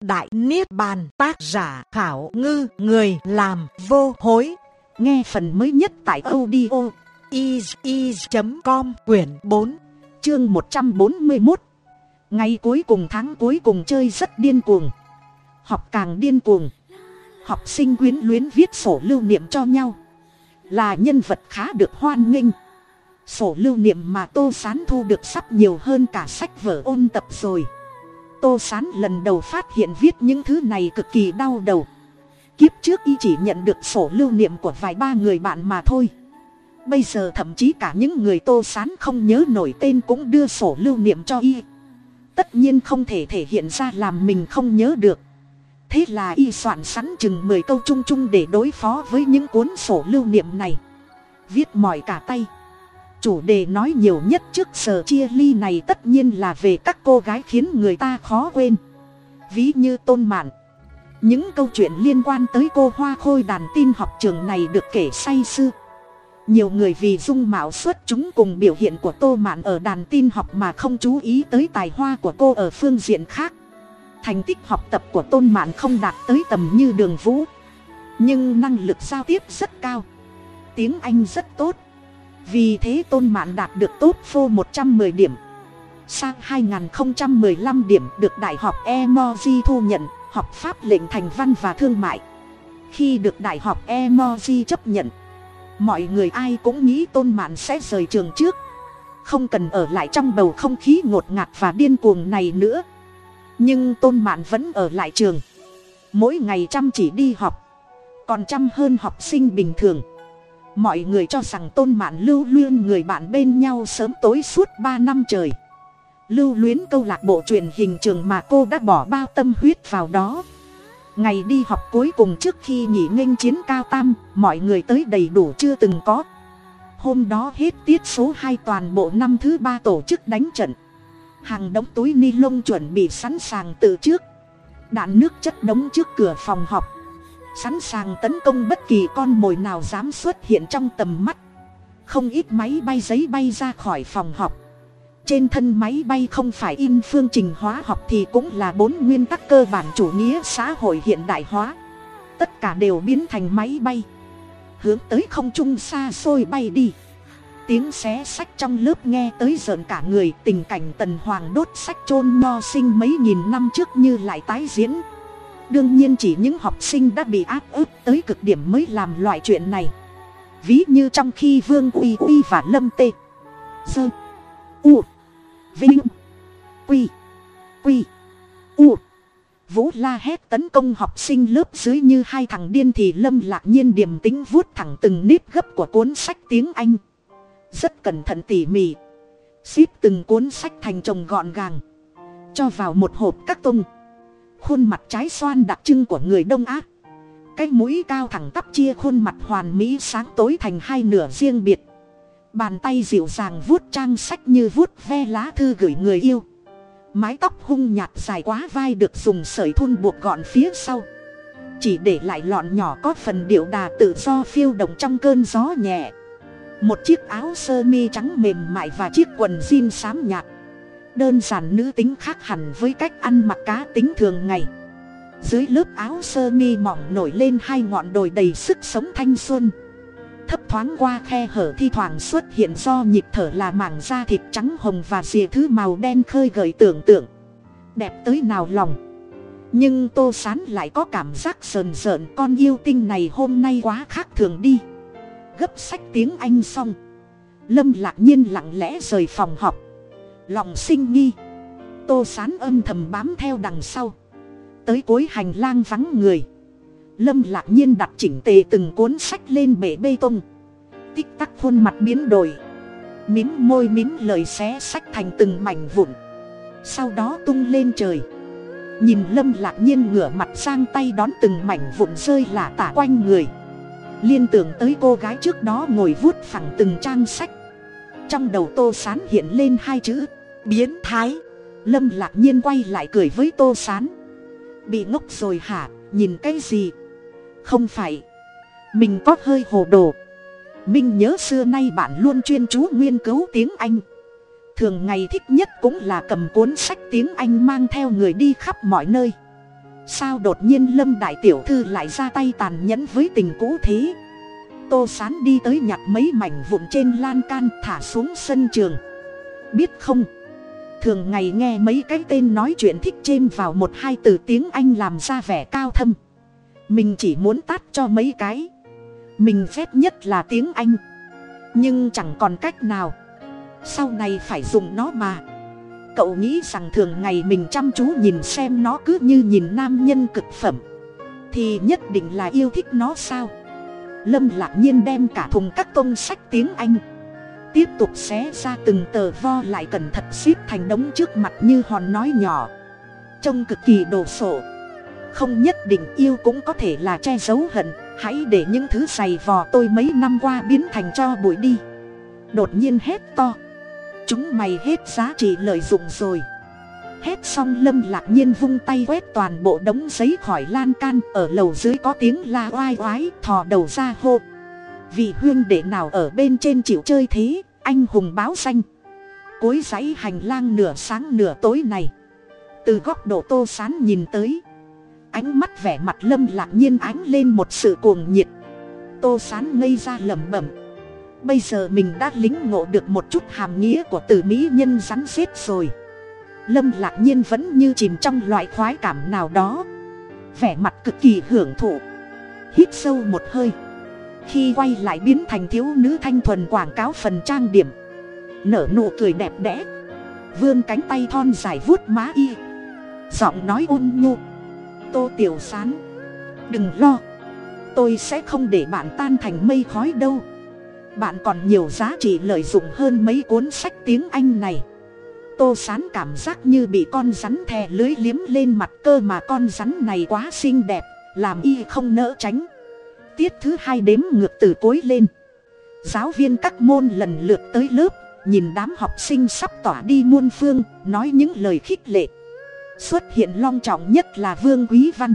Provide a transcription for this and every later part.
Đại Niết Bàn, tác giả khảo ngư, người làm vô hối. Nghe phần mới nhất tại audio is.com quyển 4 chương 141. Ngày cuối cùng, tháng cuối cùng chơi rất điên cuồng. Học càng điên cuồng. Học sinh quyến luyến viết sổ lưu niệm cho nhau. Là nhân vật khá được hoan nghênh. Sổ lưu niệm mà Tô Sán thu được sắp nhiều hơn cả sách vở ôn tập rồi tô sán lần đầu phát hiện viết những thứ này cực kỳ đau đầu. Kiếp trước y chỉ nhận được sổ lưu niệm của vài ba người bạn mà thôi. Bây giờ thậm chí cả những người tô sán không nhớ nổi tên cũng đưa sổ lưu niệm cho y. Tất nhiên không thể thể hiện ra làm mình không nhớ được. Thế là y soạn sẵn chừng mười câu chung chung để đối phó với những cuốn sổ lưu niệm này. Viết mỏi cả tay chủ đề nói nhiều nhất trước giờ chia ly này tất nhiên là về các cô gái khiến người ta khó quên. Ví như tôn mạn. Những câu chuyện liên quan tới cô hoa khôi đàn tin học trường này được kể say sưa. Nhiều người vì dung mạo xuất chúng cùng biểu hiện của tô mạn ở đàn tin học mà không chú ý tới tài hoa của cô ở phương diện khác. Thành tích học tập của tôn mạn không đạt tới tầm như đường vũ. Nhưng năng lực giao tiếp rất cao. Tiếng anh rất tốt vì thế tôn mạn đạt được tốt phô một trăm 110 điểm. Sang 2015 điểm được đại học emoji thu nhận, học pháp lệnh thành văn và thương mại. Khi được đại học emoji chấp nhận, mọi người ai cũng nghĩ tôn mạn sẽ rời trường trước. Không cần ở lại trong bầu không khí ngột ngạt và điên cuồng này nữa. Nhưng tôn mạn vẫn ở lại trường. Mỗi ngày chăm chỉ đi học, còn chăm hơn học sinh bình thường mọi người cho rằng tôn mạn lưu luyên người bạn bên nhau sớm tối suốt ba năm trời. Lưu luyến câu lạc bộ truyền hình trường mà cô đã bỏ bao tâm huyết vào đó. Ngày đi học cuối cùng trước khi nghỉ nghênh chiến cao tam, mọi người tới đầy đủ chưa từng có. Hôm đó hết tiết số hai toàn bộ năm thứ ba tổ chức đánh trận. Hàng đống túi ni lông chuẩn bị sẵn sàng từ trước. Đạn nước chất đống trước cửa phòng học sẵn sàng tấn công bất kỳ con mồi nào dám xuất hiện trong tầm mắt. Không ít máy bay giấy bay ra khỏi phòng học. Trên thân máy bay không phải in phương trình hóa học thì cũng là bốn nguyên tắc cơ bản chủ nghĩa xã hội hiện đại hóa. Tất cả đều biến thành máy bay. Hướng tới không trung xa xôi bay đi. Tiếng xé sách trong lớp nghe tới rợn cả người, tình cảnh tần hoàng đốt sách chôn no sinh mấy nghìn năm trước như lại tái diễn đương nhiên chỉ những học sinh đã bị áp ức tới cực điểm mới làm loại chuyện này. Ví như trong khi vương uy uy và lâm tê. Dơ u. Vinh. Quy. Quy. U. Vũ la hét tấn công học sinh lớp dưới như hai thằng điên thì lâm lạc nhiên điềm tính vuốt thẳng từng nếp gấp của cuốn sách tiếng anh. Rất cẩn thận tỉ mỉ. Ship từng cuốn sách thành chồng gọn gàng. Cho vào một hộp các tung khuôn mặt trái xoan đặc trưng của người đông á. Cái mũi cao thẳng tắp chia khuôn mặt hoàn mỹ sáng tối thành hai nửa riêng biệt. Bàn tay dịu dàng vuốt trang sách như vuốt ve lá thư gửi người yêu. Mái tóc hung nhạt dài quá vai được dùng sợi thun buộc gọn phía sau. Chỉ để lại lọn nhỏ có phần điệu đà tự do phiêu động trong cơn gió nhẹ. Một chiếc áo sơ mi trắng mềm mại và chiếc quần jean xám nhạt đơn giản nữ tính khác hẳn với cách ăn mặc cá tính thường ngày. Dưới lớp áo sơ mi mỏng nổi lên hai ngọn đồi đầy sức sống thanh xuân. Thấp thoáng qua khe hở thi thoảng xuất hiện do nhịp thở là mảng da thịt trắng hồng và rìa thứ màu đen khơi gợi tưởng tượng. Đẹp tới nào lòng. Nhưng tô sán lại có cảm giác sờn sợn con yêu tinh này hôm nay quá khác thường đi. Gấp sách tiếng anh xong. Lâm lạc nhiên lặng lẽ rời phòng học lòng sinh nghi. Tô sán âm thầm bám theo đằng sau. Tới cuối hành lang vắng người. Lâm lạc nhiên đặt chỉnh tề từng cuốn sách lên bể bê tông. Tích tắc khuôn mặt biến đổi. Mím môi mím lời xé sách thành từng mảnh vụn. Sau đó tung lên trời. Nhìn lâm lạc nhiên ngửa mặt sang tay đón từng mảnh vụn rơi lả tả quanh người. Liên tưởng tới cô gái trước đó ngồi vuốt phẳng từng trang sách. Trong đầu tô sán hiện lên hai chữ biến thái. Lâm lạc nhiên quay lại cười với tô s á n bị ngốc rồi hả? Nhìn cái gì? Không phải. Mình có hơi hồ đồ. Minh nhớ xưa nay bạn luôn chuyên chú nghiên cứu tiếng anh. Thường ngày thích nhất cũng là cầm cuốn sách tiếng anh mang theo người đi khắp mọi nơi. Sao đột nhiên lâm đại tiểu thư lại ra tay tàn nhẫn với tình cũ thế? Tô sán đi tới nhặt mấy mảnh vụn trên lan can thả xuống sân trường. Biết không? Thường ngày nghe mấy cái tên nói chuyện thích chêm vào một hai từ tiếng anh làm ra vẻ cao thâm. Mình chỉ muốn tát cho mấy cái. Mình phép nhất là tiếng anh. Nhưng chẳng còn cách nào. Sau này phải dùng nó mà. Cậu nghĩ rằng thường ngày mình chăm chú nhìn xem nó cứ như nhìn nam nhân cực phẩm. Thì nhất định là yêu thích nó sao? Lâm lạc nhiên đem cả thùng các tôn sách tiếng anh tiếp tục xé ra từng tờ vo lại cẩn thận xếp thành đống trước mặt như hòn nói nhỏ. Trông cực kỳ đồ sộ. Không nhất định yêu cũng có thể là che giấu hận. Hãy để những thứ giày vò tôi mấy năm qua biến thành cho bụi đi. Đột nhiên hét to. Chúng mày hết giá trị lợi dụng rồi. Hét xong lâm lạc nhiên vung tay quét toàn bộ đống giấy khỏi lan can. Ở lầu dưới có tiếng la oai oái, thò đầu ra hô. Vì huyên đệ nào ở bên trên chịu chơi thế? Anh hùng báo danh. Cuối dãy hành lang nửa sáng nửa tối này. Từ góc độ tô sán nhìn tới. Ánh mắt vẻ mặt lâm lạc nhiên ánh lên một sự cuồng nhiệt. Tô sán ngây ra lẩm bẩm. Bây giờ mình đã lính ngộ được một chút hàm nghĩa của từ mỹ nhân rắn rết rồi. Lâm lạc nhiên vẫn như chìm trong loại khoái cảm nào đó. Vẻ mặt cực kỳ hưởng thụ. Hít sâu một hơi khi quay lại biến thành thiếu nữ thanh thuần quảng cáo phần trang điểm. Nở nụ cười đẹp đẽ. Vươn cánh tay thon dài vuốt má y. Giọng nói ôn nhu. Tô tiểu sán. Đừng lo. Tôi sẽ không để bạn tan thành mây khói đâu. Bạn còn nhiều giá trị lợi dụng hơn mấy cuốn sách tiếng anh này. Tô sán cảm giác như bị con rắn thè lưới liếm lên mặt cơ mà con rắn này quá xinh đẹp, làm y không nỡ tránh tiết thứ hai đếm ngược từ cối lên. Giáo viên các môn lần lượt tới lớp, nhìn đám học sinh sắp tỏa đi muôn phương, nói những lời khích lệ. Xuất hiện long trọng nhất là vương quý văn.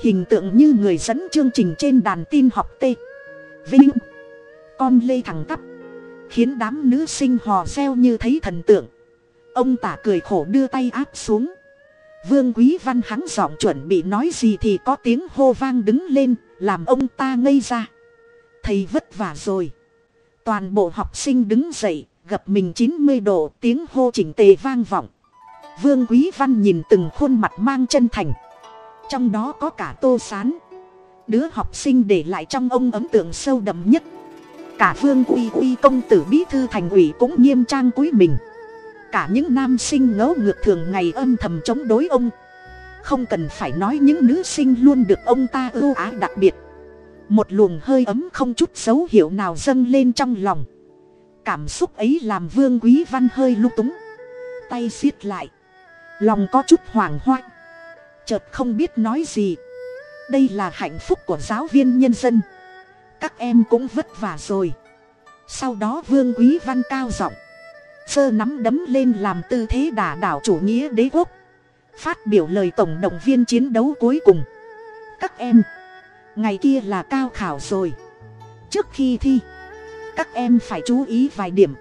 Hình tượng như người dẫn chương trình trên đàn tin học t. Vinh. Con lê thẳng tắp. Khiến đám nữ sinh hò reo như thấy thần tượng. Ông tả cười khổ đưa tay áp xuống. Vương quý văn hắn giọng chuẩn bị nói gì thì có tiếng hô vang đứng lên làm ông ta ngây ra. Thầy vất vả rồi. Toàn bộ học sinh đứng dậy, gập mình chín mươi độ, tiếng hô chỉnh tề vang vọng. Vương quý văn nhìn từng khuôn mặt mang chân thành. Trong đó có cả tô sán. Đứa học sinh để lại trong ông ấn tượng sâu đậm nhất. Cả vương uy uy công tử bí thư thành ủy cũng nghiêm trang cúi mình. Cả những nam sinh ngấu ngược thường ngày âm thầm chống đối ông không cần phải nói những nữ sinh luôn được ông ta ưu ái đặc biệt. Một luồng hơi ấm không chút dấu hiệu nào dâng lên trong lòng. Cảm xúc ấy làm vương quý văn hơi lung túng. Tay xiết lại. Lòng có chút hoảng hoang chợt không biết nói gì. Đây là hạnh phúc của giáo viên nhân dân. Các em cũng vất vả rồi. Sau đó vương quý văn cao giọng. Sơ nắm đấm lên làm tư thế đả đảo chủ nghĩa đế quốc phát biểu lời tổng động viên chiến đấu cuối cùng. Các em, ngày kia là cao khảo rồi. Trước khi thi, các em phải chú ý vài điểm.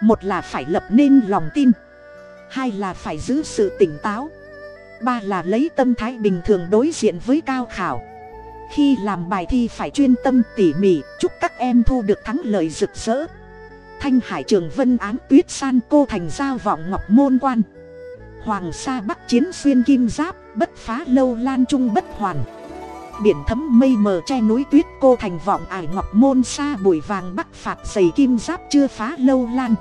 Một là phải lập nên lòng tin. Hai là phải giữ sự tỉnh táo. Ba là lấy tâm thái bình thường đối diện với cao khảo. Khi làm bài thi phải chuyên tâm tỉ mỉ, chúc các em thu được thắng lợi rực rỡ. Thanh hải trường vân án tuyết san cô thành giao vọng ngọc môn quan hoàng sa bắc chiến xuyên kim giáp, bất phá lâu lan trung bất hoàn. Biển thấm mây mờ che núi tuyết cô thành vọng ải ngọc môn xa bụi vàng bắc phạt dày kim giáp chưa phá lâu lan.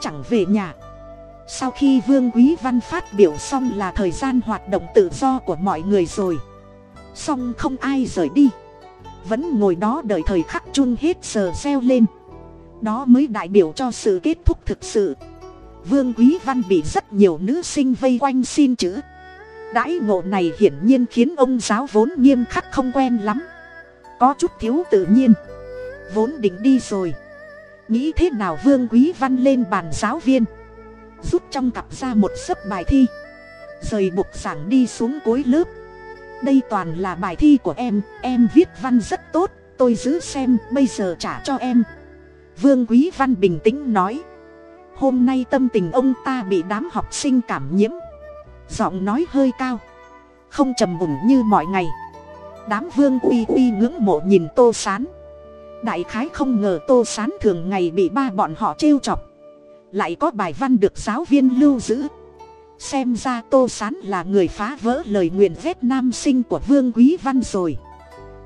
Chẳng về nhà. Sau khi vương quý văn phát biểu xong là thời gian hoạt động tự do của mọi người rồi. Xong không ai rời đi. Vẫn ngồi đó đợi thời khắc chun hết giờ reo lên. Đó mới đại biểu cho sự kết thúc thực sự vương quý văn bị rất nhiều nữ sinh vây quanh xin chữ. Đãi ngộ này hiển nhiên khiến ông giáo vốn nghiêm khắc không quen lắm. Có chút thiếu tự nhiên. Vốn định đi rồi. Nghĩ thế nào vương quý văn lên bàn giáo viên. Rút trong cặp ra một sấp bài thi. Rời buộc giảng đi xuống cuối lớp. Đây toàn là bài thi của em. Em viết văn rất tốt. Tôi giữ xem, bây giờ trả cho em. Vương quý văn bình tĩnh nói hôm nay tâm tình ông ta bị đám học sinh cảm nhiễm. Giọng nói hơi cao. Không trầm ủng như mọi ngày. Đám vương uy uy ngưỡng mộ nhìn tô sán. Đại khái không ngờ tô sán thường ngày bị ba bọn họ trêu chọc. Lại có bài văn được giáo viên lưu giữ. Xem ra tô sán là người phá vỡ lời nguyện vét nam sinh của vương quý văn rồi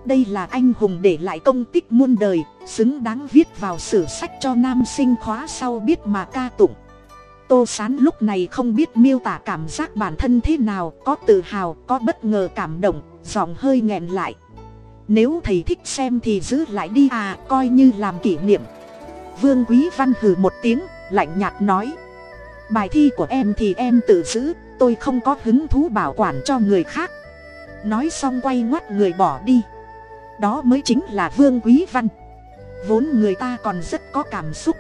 đây là anh hùng để lại công tích muôn đời, xứng đáng viết vào sử sách cho nam sinh khóa sau biết mà ca tụng. Tô sán lúc này không biết miêu tả cảm giác bản thân thế nào, có tự hào, có bất ngờ cảm động, giọng hơi nghẹn lại. Nếu thầy thích xem thì giữ lại đi à coi như làm kỷ niệm. Vương quý văn hừ một tiếng, lạnh nhạt nói. Bài thi của em thì em tự giữ, tôi không có hứng thú bảo quản cho người khác. Nói xong quay ngoắt người bỏ đi đó mới chính là vương quý văn. Vốn người ta còn rất có cảm xúc.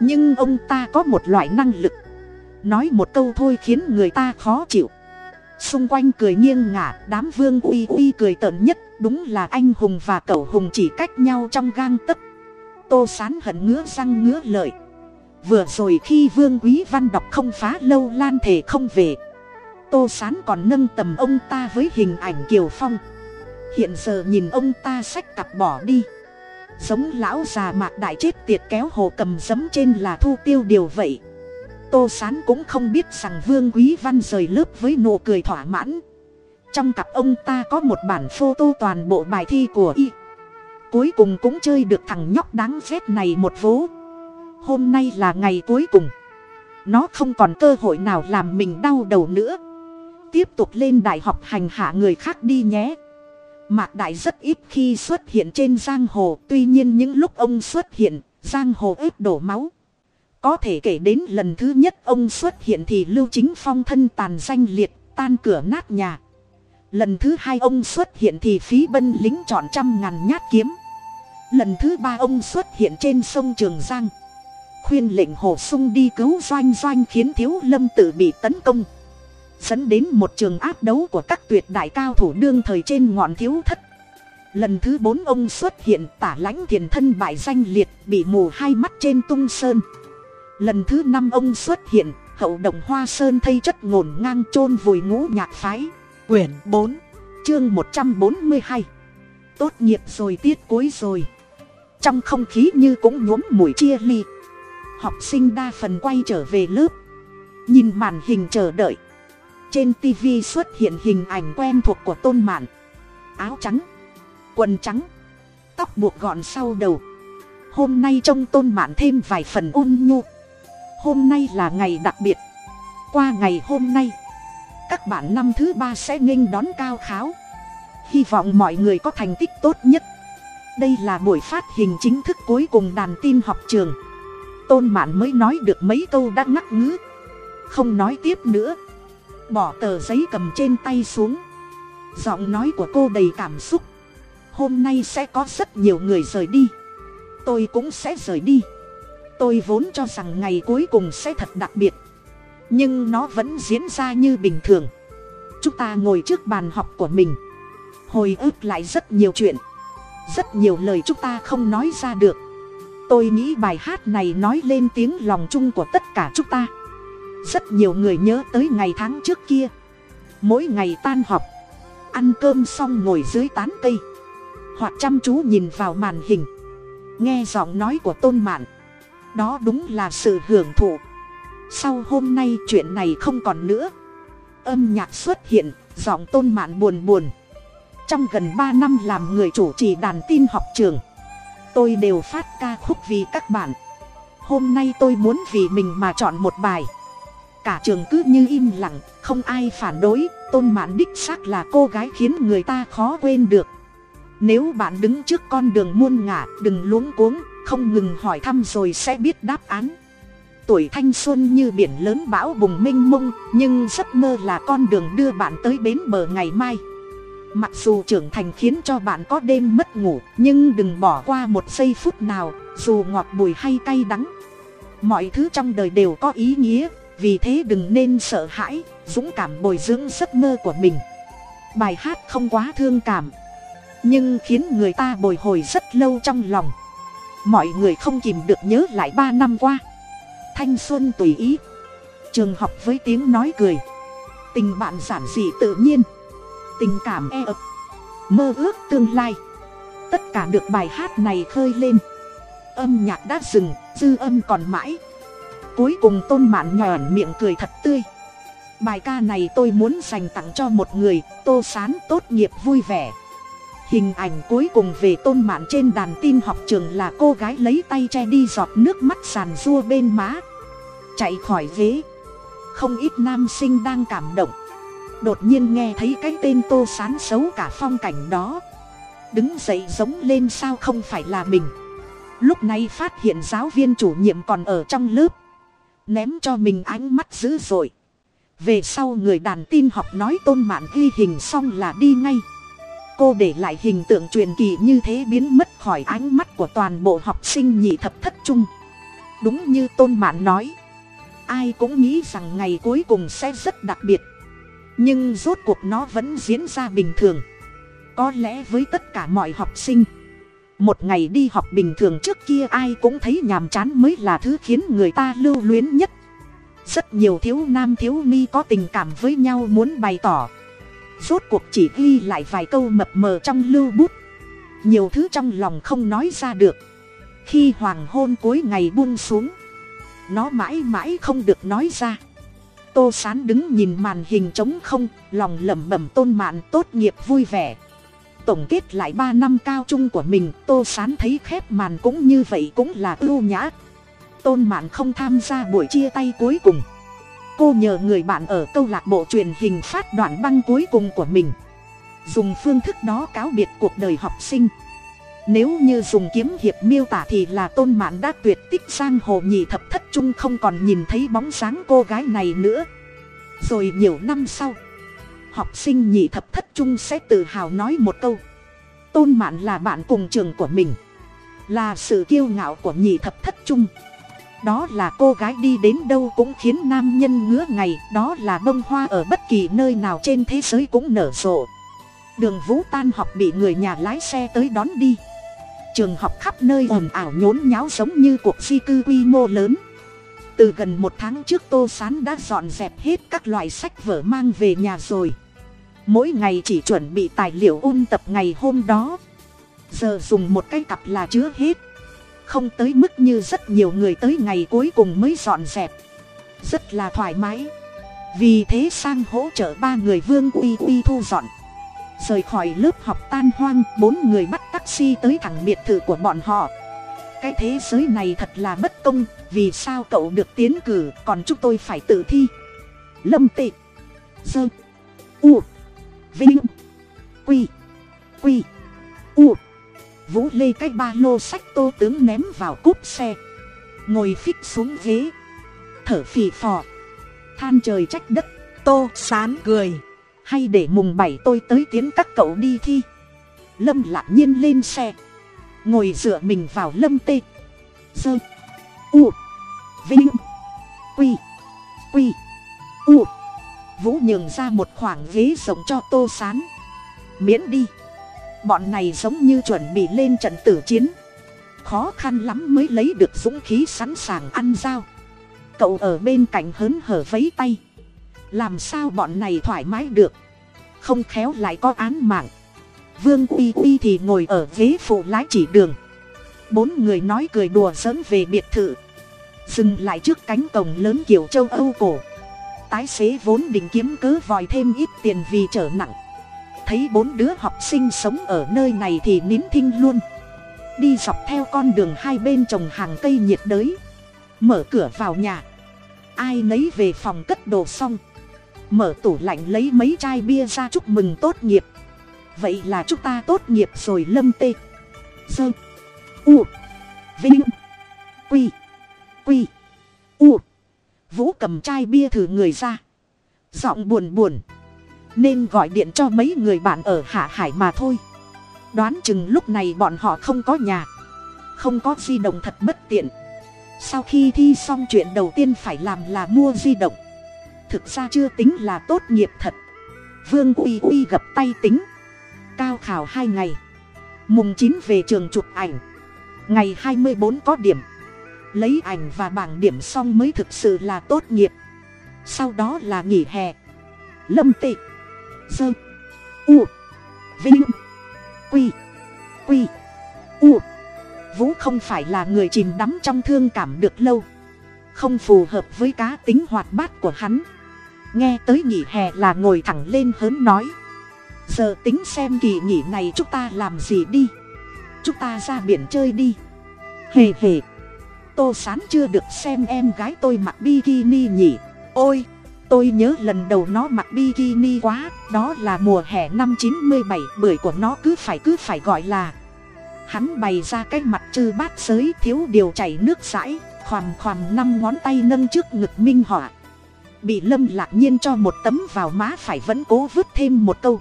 Nhưng ông ta có một loại năng lực. Nói một câu thôi khiến người ta khó chịu. Xung quanh cười nghiêng ngả, đám vương uy uy cười tợn nhất, đúng là anh hùng và cậu hùng chỉ cách nhau trong gang tấc. Tô sán hận ngứa răng ngứa lợi. Vừa rồi khi vương quý văn đọc không phá lâu, lan thể không về. Tô sán còn nâng tầm ông ta với hình ảnh kiều phong hiện giờ nhìn ông ta xách cặp bỏ đi. Giống lão già mạc đại chết tiệt kéo hồ cầm dấm trên là thu tiêu điều vậy. Tô sán cũng không biết rằng vương quý văn rời lớp với nụ cười thỏa mãn. Trong cặp ông ta có một bản photo toàn bộ bài thi của y. Cuối cùng cũng chơi được thằng nhóc đáng ghét này một vố. Hôm nay là ngày cuối cùng. Nó không còn cơ hội nào làm mình đau đầu nữa. Tiếp tục lên đại học hành hạ người khác đi nhé mạc đại rất ít khi xuất hiện trên giang hồ, tuy nhiên những lúc ông xuất hiện, giang hồ ít đổ máu. Có thể kể đến lần thứ nhất ông xuất hiện thì lưu chính phong thân tàn danh liệt, tan cửa nát nhà. Lần thứ hai ông xuất hiện thì phí bân lính chọn trăm ngàn nhát kiếm. Lần thứ ba ông xuất hiện trên sông trường giang. Khuyên lệnh hồ sung đi cứu doanh doanh khiến thiếu lâm tự bị tấn công dẫn đến một trường áp đấu của các tuyệt đại cao thủ đương thời trên ngọn thiếu thất. Lần thứ bốn ông xuất hiện tả lãnh thiền thân bại danh liệt bị mù hai mắt trên tung sơn. Lần thứ năm ông xuất hiện hậu đồng hoa sơn thây chất ngổn ngang chôn vùi ngũ nhạc phái. Quyển bốn. Chương một trăm bốn mươi hai. Tốt nghiệp rồi tiết cuối rồi. Trong không khí như cũng nhuốm mùi chia ly. Học sinh đa phần quay trở về lớp. Nhìn màn hình chờ đợi trên tv xuất hiện hình ảnh quen thuộc của tôn mạn. Áo trắng, quần trắng, tóc buộc gọn sau đầu. Hôm nay trông tôn mạn thêm vài phần ôn nhu. Hôm nay là ngày đặc biệt. Qua ngày hôm nay, các bạn năm thứ ba sẽ nghênh đón cao kháo. Hy vọng mọi người có thành tích tốt nhất. Đây là buổi phát hình chính thức cuối cùng đàn tin học trường. Tôn mạn mới nói được mấy câu đã ngắc ngứ không nói tiếp nữa bỏ tờ giấy cầm trên tay xuống. Giọng nói của cô đầy cảm xúc. Hôm nay sẽ có rất nhiều người rời đi. Tôi cũng sẽ rời đi. Tôi vốn cho rằng ngày cuối cùng sẽ thật đặc biệt. Nhưng nó vẫn diễn ra như bình thường. Chúng ta ngồi trước bàn học của mình. Hồi ức lại rất nhiều chuyện. Rất nhiều lời chúng ta không nói ra được. Tôi nghĩ bài hát này nói lên tiếng lòng chung của tất cả chúng ta rất nhiều người nhớ tới ngày tháng trước kia. Mỗi ngày tan học ăn cơm xong ngồi dưới tán cây. Hoặc chăm chú nhìn vào màn hình. Nghe giọng nói của tôn mạn. Đó đúng là sự hưởng thụ. Sau hôm nay chuyện này không còn nữa. Âm nhạc xuất hiện, giọng tôn mạn buồn buồn. Trong gần ba năm làm người chủ trì đàn tin học trường, tôi đều phát ca khúc vì các bạn. Hôm nay tôi muốn vì mình mà chọn một bài cả trường cứ như im lặng, không ai phản đối, tôn mạn đích xác là cô gái khiến người ta khó quên được. Nếu bạn đứng trước con đường muôn ngả, đừng luống cuống, không ngừng hỏi thăm rồi sẽ biết đáp án. Tuổi thanh xuân như biển lớn bão bùng mênh mông, nhưng giấc mơ là con đường đưa bạn tới bến bờ ngày mai. Mặc dù trưởng thành khiến cho bạn có đêm mất ngủ, nhưng đừng bỏ qua một giây phút nào, dù ngọt bùi hay cay đắng. Mọi thứ trong đời đều có ý nghĩa vì thế đừng nên sợ hãi, dũng cảm bồi dưỡng giấc mơ của mình. Bài hát không quá thương cảm, nhưng khiến người ta bồi hồi rất lâu trong lòng. Mọi người không kìm được nhớ lại ba năm qua. Thanh xuân tùy ý, trường học với tiếng nói cười. Tình bạn giản dị tự nhiên, tình cảm e ập, mơ ước tương lai. Tất cả được bài hát này khơi lên. Âm nhạc đã dừng, dư âm còn mãi cuối cùng tôn mạn nhòn miệng cười thật tươi. Bài ca này tôi muốn dành tặng cho một người, tô sán, tốt nghiệp vui vẻ. Hình ảnh cuối cùng về tôn mạn trên đàn tin học trường là cô gái lấy tay che đi giọt nước mắt sàn rua bên má. Chạy khỏi ghế. Không ít nam sinh đang cảm động. Đột nhiên nghe thấy cái tên tô sán xấu cả phong cảnh đó. Đứng dậy giống lên sao không phải là mình. Lúc này phát hiện giáo viên chủ nhiệm còn ở trong lớp ném cho mình ánh mắt dữ dội. Về sau người đàn tin học nói tôn mạn ghi hình xong là đi ngay. Cô để lại hình tượng truyền kỳ như thế biến mất khỏi ánh mắt của toàn bộ học sinh nhị thập thất trung. Đúng như tôn mạn nói, ai cũng nghĩ rằng ngày cuối cùng sẽ rất đặc biệt. Nhưng rốt cuộc nó vẫn diễn ra bình thường. Có lẽ với tất cả mọi học sinh một ngày đi học bình thường trước kia ai cũng thấy nhàm chán mới là thứ khiến người ta lưu luyến nhất. Rất nhiều thiếu nam thiếu ni có tình cảm với nhau muốn bày tỏ. Rốt cuộc chỉ ghi lại vài câu mập mờ trong lưu bút. Nhiều thứ trong lòng không nói ra được. Khi hoàng hôn cuối ngày buông xuống, nó mãi mãi không được nói ra. Tô sán đứng nhìn màn hình trống không, lòng lẩm bẩm tôn mạn, tốt nghiệp vui vẻ tổng kết lại ba năm cao trung của mình, tô sán thấy khép màn cũng như vậy cũng là ưu nhã. Tôn mạn không tham gia buổi chia tay cuối cùng. Cô nhờ người bạn ở câu lạc bộ truyền hình phát đoạn băng cuối cùng của mình. Dùng phương thức đó cáo biệt cuộc đời học sinh. Nếu như dùng kiếm hiệp miêu tả thì là tôn mạn đã tuyệt tích sang hồ nhị thập thất trung không còn nhìn thấy bóng sáng cô gái này nữa. Rồi nhiều năm sau học sinh nhị thập thất trung sẽ tự hào nói một câu. Tôn mạn là bạn cùng trường của mình. Là sự kiêu ngạo của nhị thập thất trung. Đó là cô gái đi đến đâu cũng khiến nam nhân ngứa ngày, đó là bông hoa ở bất kỳ nơi nào trên thế giới cũng nở rộ. Đường vũ tan học bị người nhà lái xe tới đón đi. Trường học khắp nơi ồn ào nhốn nháo giống như cuộc di cư quy mô lớn. Từ gần một tháng trước tô s á n đã dọn dẹp hết các loại sách vở mang về nhà rồi mỗi ngày chỉ chuẩn bị tài liệu ôn tập ngày hôm đó. Giờ dùng một cái cặp là chứa hết. Không tới mức như rất nhiều người tới ngày cuối cùng mới dọn dẹp. Rất là thoải mái. Vì thế sang hỗ trợ ba người vương uy uy thu dọn. Rời khỏi lớp học tan hoang, bốn người bắt taxi tới thẳng biệt thự của bọn họ. Cái thế giới này thật là bất công, vì sao cậu được tiến cử, còn chúng tôi phải tự thi? Lâm tị. Dơ u vinh. Quy. Quy. U. Vũ lê cái ba lô sách tô tướng ném vào cúp xe. Ngồi phích xuống ghế. Thở phì phò. Than trời trách đất. Tô sán cười. Hay để mùng bảy tôi tới tiến các cậu đi thi. Lâm lạc nhiên lên xe. Ngồi dựa mình vào lâm tê. Dơ u. Vinh. Quy. Quy. U vũ nhường ra một khoảng ghế rộng cho tô sán. Miễn đi. Bọn này giống như chuẩn bị lên trận tử chiến. Khó khăn lắm mới lấy được dũng khí sẵn sàng ăn dao. Cậu ở bên cạnh hớn hở vấy tay. Làm sao bọn này thoải mái được? Không khéo lại có án mạng. Vương uy uy thì ngồi ở ghế phụ lái chỉ đường. Bốn người nói cười đùa giỡn về biệt thự. Dừng lại trước cánh cổng lớn kiểu châu âu cổ tái xế vốn định kiếm cớ vòi thêm ít tiền vì trở nặng. Thấy bốn đứa học sinh sống ở nơi này thì nín thinh luôn. Đi dọc theo con đường hai bên trồng hàng cây nhiệt đới. Mở cửa vào nhà. Ai nấy về phòng cất đồ xong. Mở tủ lạnh lấy mấy chai bia ra chúc mừng tốt nghiệp. Vậy là chúng ta tốt nghiệp rồi lâm tê. Dơ u. Vinh. Quy. Quy. U vũ cầm chai bia thử người ra. Giọng buồn buồn. Nên gọi điện cho mấy người bạn ở hạ hải mà thôi. Đoán chừng lúc này bọn họ không có nhà. Không có di động thật bất tiện. Sau khi thi xong chuyện đầu tiên phải làm là mua di động. Thực ra chưa tính là tốt nghiệp thật. Vương uy uy gập tay tính. Cao khảo hai ngày. Mùng chín về trường chụp ảnh. Ngày hai mươi bốn có điểm lấy ảnh và bảng điểm xong mới thực sự là tốt nghiệp. Sau đó là nghỉ hè. Lâm tị. Dơ. U. Vinh. Quy. Quy. U. Vũ không phải là người chìm đắm trong thương cảm được lâu. Không phù hợp với cá tính hoạt bát của hắn. Nghe tới nghỉ hè là ngồi thẳng lên hớn nói. Giờ tính xem kỳ nghỉ này chúng ta làm gì đi. Chúng ta ra biển chơi đi. Hề hề tô sán chưa được xem em gái tôi mặc bikini nhỉ? Ôi, tôi nhớ lần đầu nó mặc bikini quá, đó là mùa hè năm chín mươi bảy, bưởi của nó cứ phải cứ phải gọi là. Hắn bày ra cái mặt chư bát giới, thiếu điều chảy nước sãi, khoằm khoằm năm ngón tay nâng trước ngực minh họa. Bị lâm lạc nhiên cho một tấm vào má phải vẫn cố vứt thêm một câu.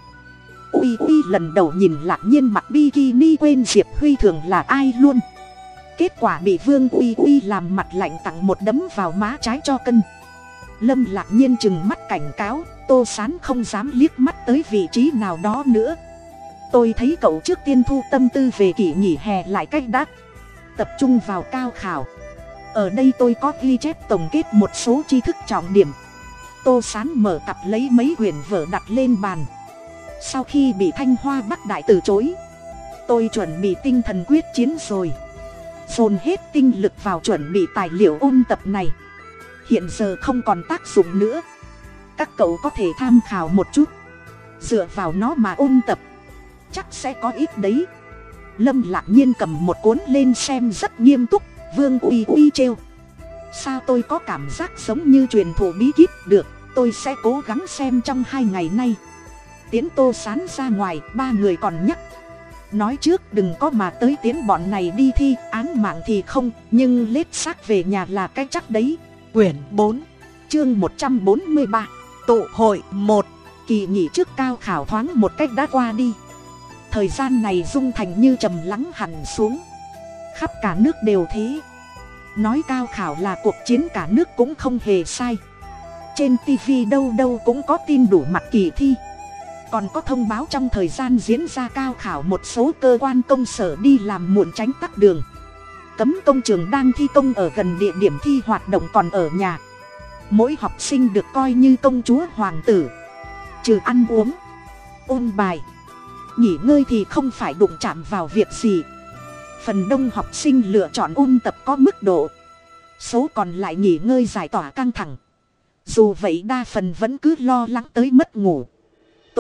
Uy uy, lần đầu nhìn lạc nhiên mặc bikini quên diệp huy thường là ai luôn? Kết quả bị vương uy uy làm mặt lạnh tặng một đấm vào má trái cho cân. Lâm lạc nhiên chừng mắt cảnh cáo, tô sán không dám liếc mắt tới vị trí nào đó nữa. Tôi thấy cậu trước tiên thu tâm tư về kỷ nghỉ hè lại cách đắt tập trung vào cao khảo. Ở đây tôi có ghi chép tổng kết một số tri thức trọng điểm. Tô sán mở cặp lấy mấy quyển vở đặt lên bàn. Sau khi bị thanh hoa bắc đại từ chối, tôi chuẩn bị tinh thần quyết chiến rồi dồn hết tinh lực vào chuẩn bị tài liệu ôn tập này. Hiện giờ không còn tác dụng nữa. Các cậu có thể tham khảo một chút. Dựa vào nó mà ôn tập. Chắc sẽ có ít đấy. Lâm lạc nhiên cầm một cuốn lên xem rất nghiêm túc. Vương uy uy trêu. Sao tôi có cảm giác giống như truyền thụ bí kíp được? Tôi sẽ cố gắng xem trong hai ngày nay. Tiến tô sán ra ngoài, ba người còn nhắc nói trước đừng có mà tới tiến bọn này đi thi, án mạng thì không, nhưng lết xác về nhà là cái chắc đấy. Quyển bốn, chương một trăm bốn mươi ba, tụ hội một, kỳ nghỉ trước cao khảo thoáng một cách đã qua đi. Thời gian này dung thành như trầm lắng hẳn xuống. Khắp cả nước đều thế. Nói cao khảo là cuộc chiến cả nước cũng không hề sai. Trên tv đâu đâu cũng có tin đủ mặt kỳ thi còn có thông báo trong thời gian diễn ra cao khảo một số cơ quan công sở đi làm muộn tránh tắt đường. Cấm công trường đang thi công ở gần địa điểm thi hoạt động còn ở nhà. Mỗi học sinh được coi như công chúa hoàng tử. Trừ ăn uống, ôn bài, nghỉ ngơi thì không phải đụng chạm vào việc gì. Phần đông học sinh lựa chọn ôn tập có mức độ. Số còn lại nghỉ ngơi giải tỏa căng thẳng. Dù vậy đa phần vẫn cứ lo lắng tới mất ngủ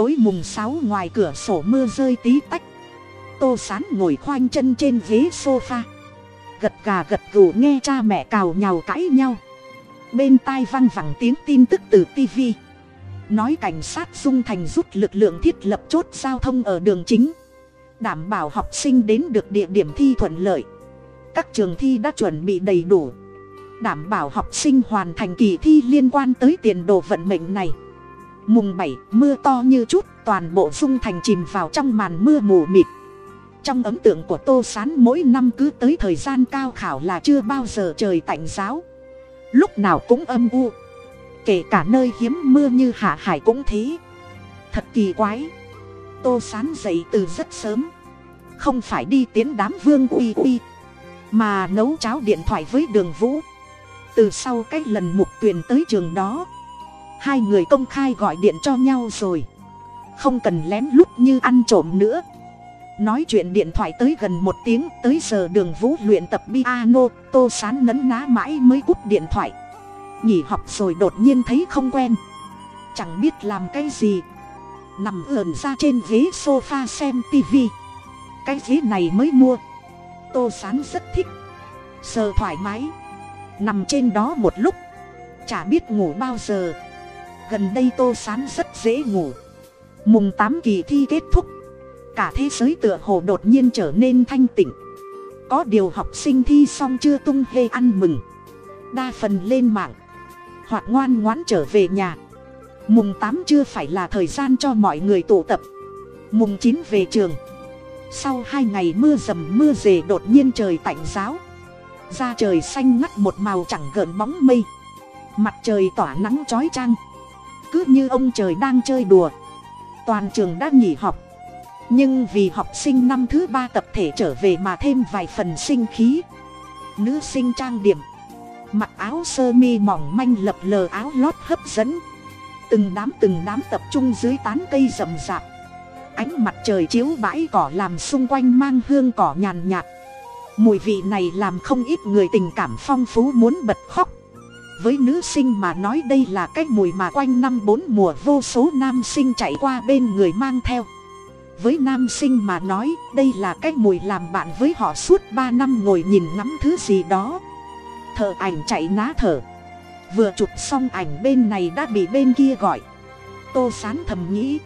tối mùng sáu ngoài cửa sổ mưa rơi tí tách. Tô sán ngồi khoanh chân trên ghế sofa. Gật gà gật gù nghe cha mẹ cào nhào cãi nhau. Bên tai văng vẳng tiếng tin tức từ tv nói cảnh sát dung thành rút lực lượng thiết lập chốt giao thông ở đường chính. Đảm bảo học sinh đến được địa điểm thi thuận lợi. Các trường thi đã chuẩn bị đầy đủ. Đảm bảo học sinh hoàn thành kỳ thi liên quan tới tiền đồ vận mệnh này mùng bảy, mưa to như chút, toàn bộ dung thành chìm vào trong màn mưa mù mịt. Trong ấn tượng của tô s á n mỗi năm cứ tới thời gian cao khảo là chưa bao giờ trời tạnh giáo. Lúc nào cũng âm u. Kể cả nơi hiếm mưa như hạ hải cũng thế. Thật kỳ quái. Tô s á n dậy từ rất sớm. Không phải đi tiến đám vương uy uy, mà nấu cháo điện thoại với đường vũ. Từ sau cái lần mục tuyền tới trường đó hai người công khai gọi điện cho nhau rồi. Không cần lén lút như ăn trộm nữa. Nói chuyện điện thoại tới gần một tiếng, tới giờ đường vũ luyện tập piano, tô sán nấn ná mãi mới cúp điện thoại. Nghỉ học rồi đột nhiên thấy không quen. Chẳng biết làm cái gì. Nằm ườn ra trên ghế sofa xem tivi cái ghế này mới mua. Tô sán rất thích. Sờ thoải mái. Nằm trên đó một lúc. Chả biết ngủ bao giờ gần đây tô sán rất dễ ngủ. Mùng tám kỳ thi kết thúc, cả thế giới tựa hồ đột nhiên trở nên thanh tịnh. Có điều học sinh thi xong chưa tung hê ăn mừng. Đa phần lên mạng, hoặc ngoan ngoãn trở về nhà. Mùng tám chưa phải là thời gian cho mọi người tụ tập. Mùng chín về trường. Sau hai ngày mưa rầm mưa rề đột nhiên trời tạnh giáo. Ra trời xanh ngắt một màu chẳng gợn bóng mây. Mặt trời tỏa nắng trói trang cứ như ông trời đang chơi đùa. Toàn trường đã nghỉ học. Nhưng vì học sinh năm thứ ba tập thể trở về mà thêm vài phần sinh khí. Nữ sinh trang điểm, mặc áo sơ mi mỏng manh lập lờ áo lót hấp dẫn. Từng đám từng đám tập trung dưới tán cây rậm rạp. Ánh mặt trời chiếu bãi cỏ làm xung quanh mang hương cỏ nhàn nhạt. Mùi vị này làm không ít người tình cảm phong phú muốn bật khóc với nữ sinh mà nói đây là cái mùi mà quanh năm bốn mùa vô số nam sinh chạy qua bên người mang theo. Với nam sinh mà nói, đây là cái mùi làm bạn với họ suốt ba năm ngồi nhìn ngắm thứ gì đó. Thợ ảnh chạy ná thở. Vừa chụp xong ảnh bên này đã bị bên kia gọi. Tô sán thầm nghĩ,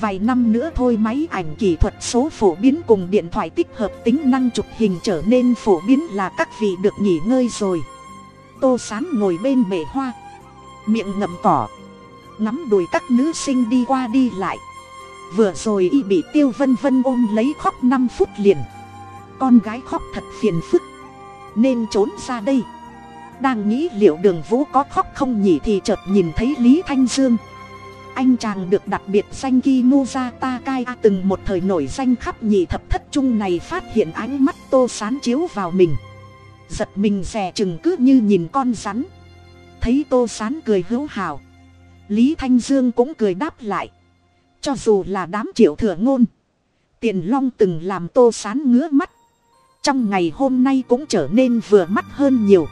vài năm nữa thôi máy ảnh kỹ thuật số phổ biến cùng điện thoại tích hợp tính năng chụp hình trở nên phổ biến là các vị được nghỉ ngơi rồi tô sán ngồi bên bể hoa. Miệng ngậm cỏ ngắm đùi các nữ sinh đi qua đi lại. Vừa rồi y bị tiêu vân vân ôm lấy khóc năm phút liền. Con gái khóc thật phiền phức. Nên trốn ra đây. Đang nghĩ liệu đường vũ có khóc không nhỉ thì chợt nhìn thấy lý thanh dương. Anh chàng được đặc biệt danh Kinuza Takai từng một thời nổi danh khắp nhì thập thất trung này phát hiện ánh mắt tô sán chiếu vào mình giật mình xè chừng cứ như nhìn con rắn. Thấy tô sán cười hữu hào. Lý thanh dương cũng cười đáp lại. Cho dù là đám triệu thừa ngôn, tiền long từng làm tô sán ngứa mắt. Trong ngày hôm nay cũng trở nên vừa mắt hơn nhiều.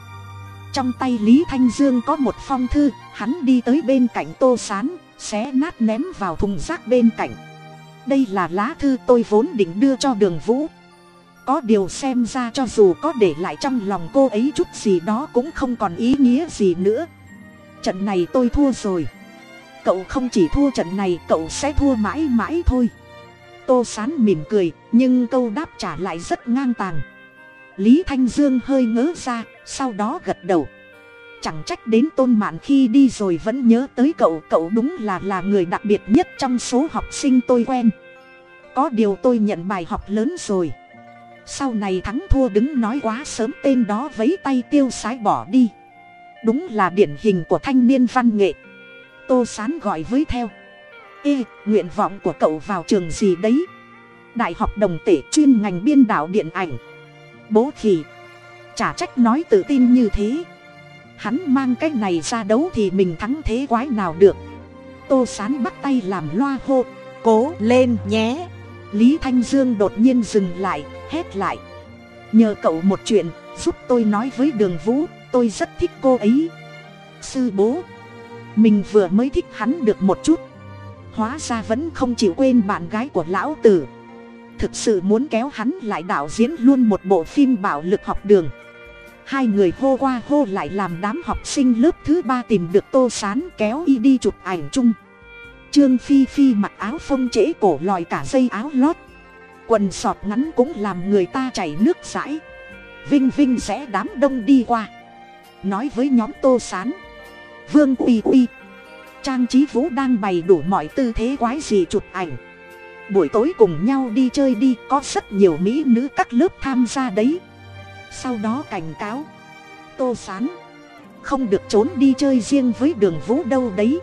Trong tay lý thanh dương có một phong thư, hắn đi tới bên cạnh tô sán, xé nát ném vào thùng rác bên cạnh. Đây là lá thư tôi vốn định đưa cho đường vũ có điều xem ra cho dù có để lại trong lòng cô ấy chút gì đó cũng không còn ý nghĩa gì nữa. Trận này tôi thua rồi. Cậu không chỉ thua trận này, cậu sẽ thua mãi mãi thôi. Tô sán mỉm cười, nhưng câu đáp trả lại rất ngang tàng. Lý thanh dương hơi ngớ ra, sau đó gật đầu. Chẳng trách đến tôn mạn khi đi rồi vẫn nhớ tới cậu cậu đúng là là người đặc biệt nhất trong số học sinh tôi quen. Có điều tôi nhận bài học lớn rồi sau này thắng thua đứng nói quá sớm tên đó vấy tay tiêu sái bỏ đi. Đúng là điển hình của thanh niên văn nghệ. Tô sán gọi với theo. Ê, nguyện vọng của cậu vào trường gì đấy? Đại học đồng tể chuyên ngành biên đạo điện ảnh. Bố khỉ. Chả trách nói tự tin như thế. Hắn mang cái này ra đấu thì mình thắng thế quái nào được. Tô sán bắt tay làm loa hô. Cố lên nhé lý thanh dương đột nhiên dừng lại, hét lại. Nhờ cậu một chuyện, giúp tôi nói với đường vũ, tôi rất thích cô ấy. Sư bố, mình vừa mới thích hắn được một chút. Hóa ra vẫn không chịu quên bạn gái của lão tử. Thực sự muốn kéo hắn lại đạo diễn luôn một bộ phim bạo lực học đường. Hai người hô qua hô lại làm đám học sinh lớp thứ ba tìm được tô sán kéo y đi chụp ảnh chung trương phi phi mặc áo phông trễ cổ lòi cả dây áo lót. Quần sọt ngắn cũng làm người ta chảy nước rãi. Vinh vinh rẽ đám đông đi qua. Nói với nhóm tô sán. Vương uy uy. Trang trí vũ đang bày đủ mọi tư thế quái gì chụp ảnh. Buổi tối cùng nhau đi chơi đi, có rất nhiều mỹ nữ các lớp tham gia đấy. Sau đó cảnh cáo. Tô sán. Không được trốn đi chơi riêng với đường vũ đâu đấy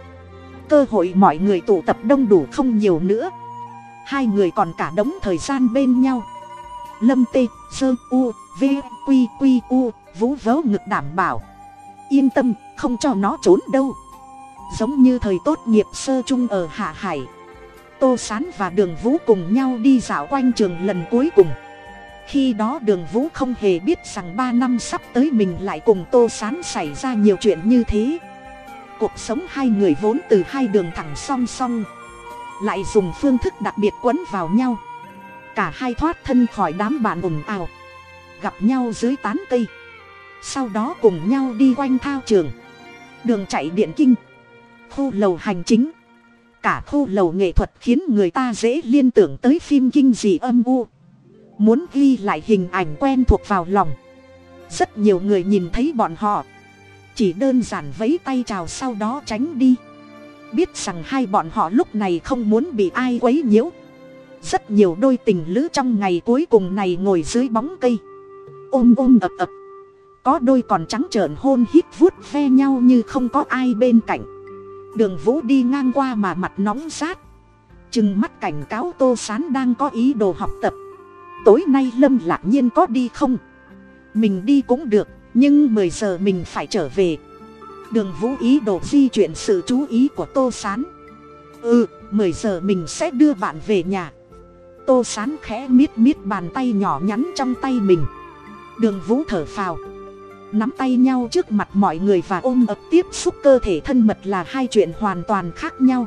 cơ hội mọi người tụ tập đông đủ không nhiều nữa. Hai người còn cả đống thời gian bên nhau. Lâm tê, sơ, u, v, q q, u, vũ vớ ngực đảm bảo. Yên tâm, không cho nó trốn đâu. Giống như thời tốt nghiệp sơ chung ở hạ hải. Tô s á n và đường vũ cùng nhau đi dạo quanh trường lần cuối cùng. Khi đó đường vũ không hề biết rằng ba năm sắp tới mình lại cùng tô s á n xảy ra nhiều chuyện như thế cuộc sống hai người vốn từ hai đường thẳng song song. Lại dùng phương thức đặc biệt quấn vào nhau. Cả hai thoát thân khỏi đám bạn ồn ào. Gặp nhau dưới tán cây. Sau đó cùng nhau đi quanh thao trường. Đường chạy điện kinh. Khu lầu hành chính. Cả khu lầu nghệ thuật khiến người ta dễ liên tưởng tới phim kinh dị âm u. Muốn ghi lại hình ảnh quen thuộc vào lòng. Rất nhiều người nhìn thấy bọn họ chỉ đơn giản vấy tay chào sau đó tránh đi. Biết rằng hai bọn họ lúc này không muốn bị ai quấy nhiễu. Rất nhiều đôi tình lữ trong ngày cuối cùng này ngồi dưới bóng cây. Ôm ôm ập ập. Có đôi còn trắng trợn hôn hít vuốt ve nhau như không có ai bên cạnh. Đường vũ đi ngang qua mà mặt nóng rát. Chừng mắt cảnh cáo tô sán đang có ý đồ học tập. Tối nay lâm lạc nhiên có đi không? Mình đi cũng được nhưng mười giờ mình phải trở về. Đường vũ ý đồ di chuyển sự chú ý của tô sán. Ừ mười giờ mình sẽ đưa bạn về nhà. Tô sán khẽ miết miết bàn tay nhỏ nhắn trong tay mình. Đường vũ thở phào. Nắm tay nhau trước mặt mọi người và ôm ập tiếp xúc cơ thể thân mật là hai chuyện hoàn toàn khác nhau.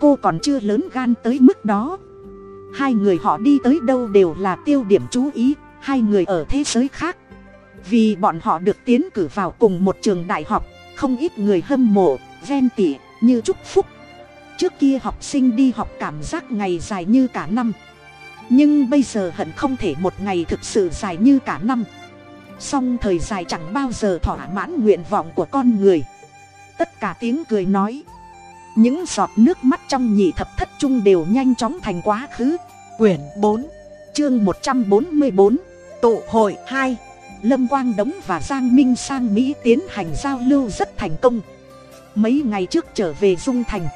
Cô còn chưa lớn gan tới mức đó. Hai người họ đi tới đâu đều là tiêu điểm chú ý, hai người ở thế giới khác vì bọn họ được tiến cử vào cùng một trường đại học, không ít người hâm mộ ven tỉ như chúc phúc. Trước kia học sinh đi học cảm giác ngày dài như cả năm. Nhưng bây giờ hận không thể một ngày thực sự dài như cả năm. Song thời dài chẳng bao giờ thỏa mãn nguyện vọng của con người. Tất cả tiếng cười nói, những giọt nước mắt trong nhị thập thất trung đều nhanh chóng thành quá khứ. Quyển bốn, chương một trăm bốn mươi bốn, tụ hội hai lâm quang đống và giang minh sang mỹ tiến hành giao lưu rất thành công. Mấy ngày trước trở về dung thành,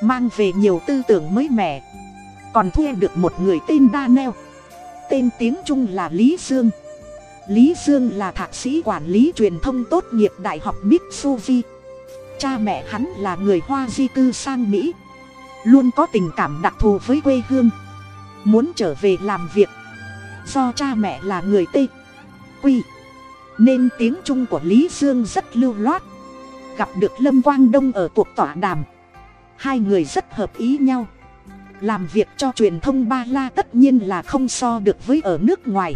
mang về nhiều tư tưởng mới mẻ, còn thuê được một người tên đa neo tên tiếng trung là lý dương. Lý dương là thạc sĩ quản lý truyền thông tốt nghiệp đại học mitsuvi cha mẹ hắn là người hoa di cư sang mỹ, luôn có tình cảm đặc thù với quê hương, muốn trở về làm việc. Do cha mẹ là người tây quy. Nên tiếng trung của lý dương rất lưu loát. Gặp được lâm quang đông ở cuộc tọa đàm. Hai người rất hợp ý nhau. Làm việc cho truyền thông ba la tất nhiên là không so được với ở nước ngoài.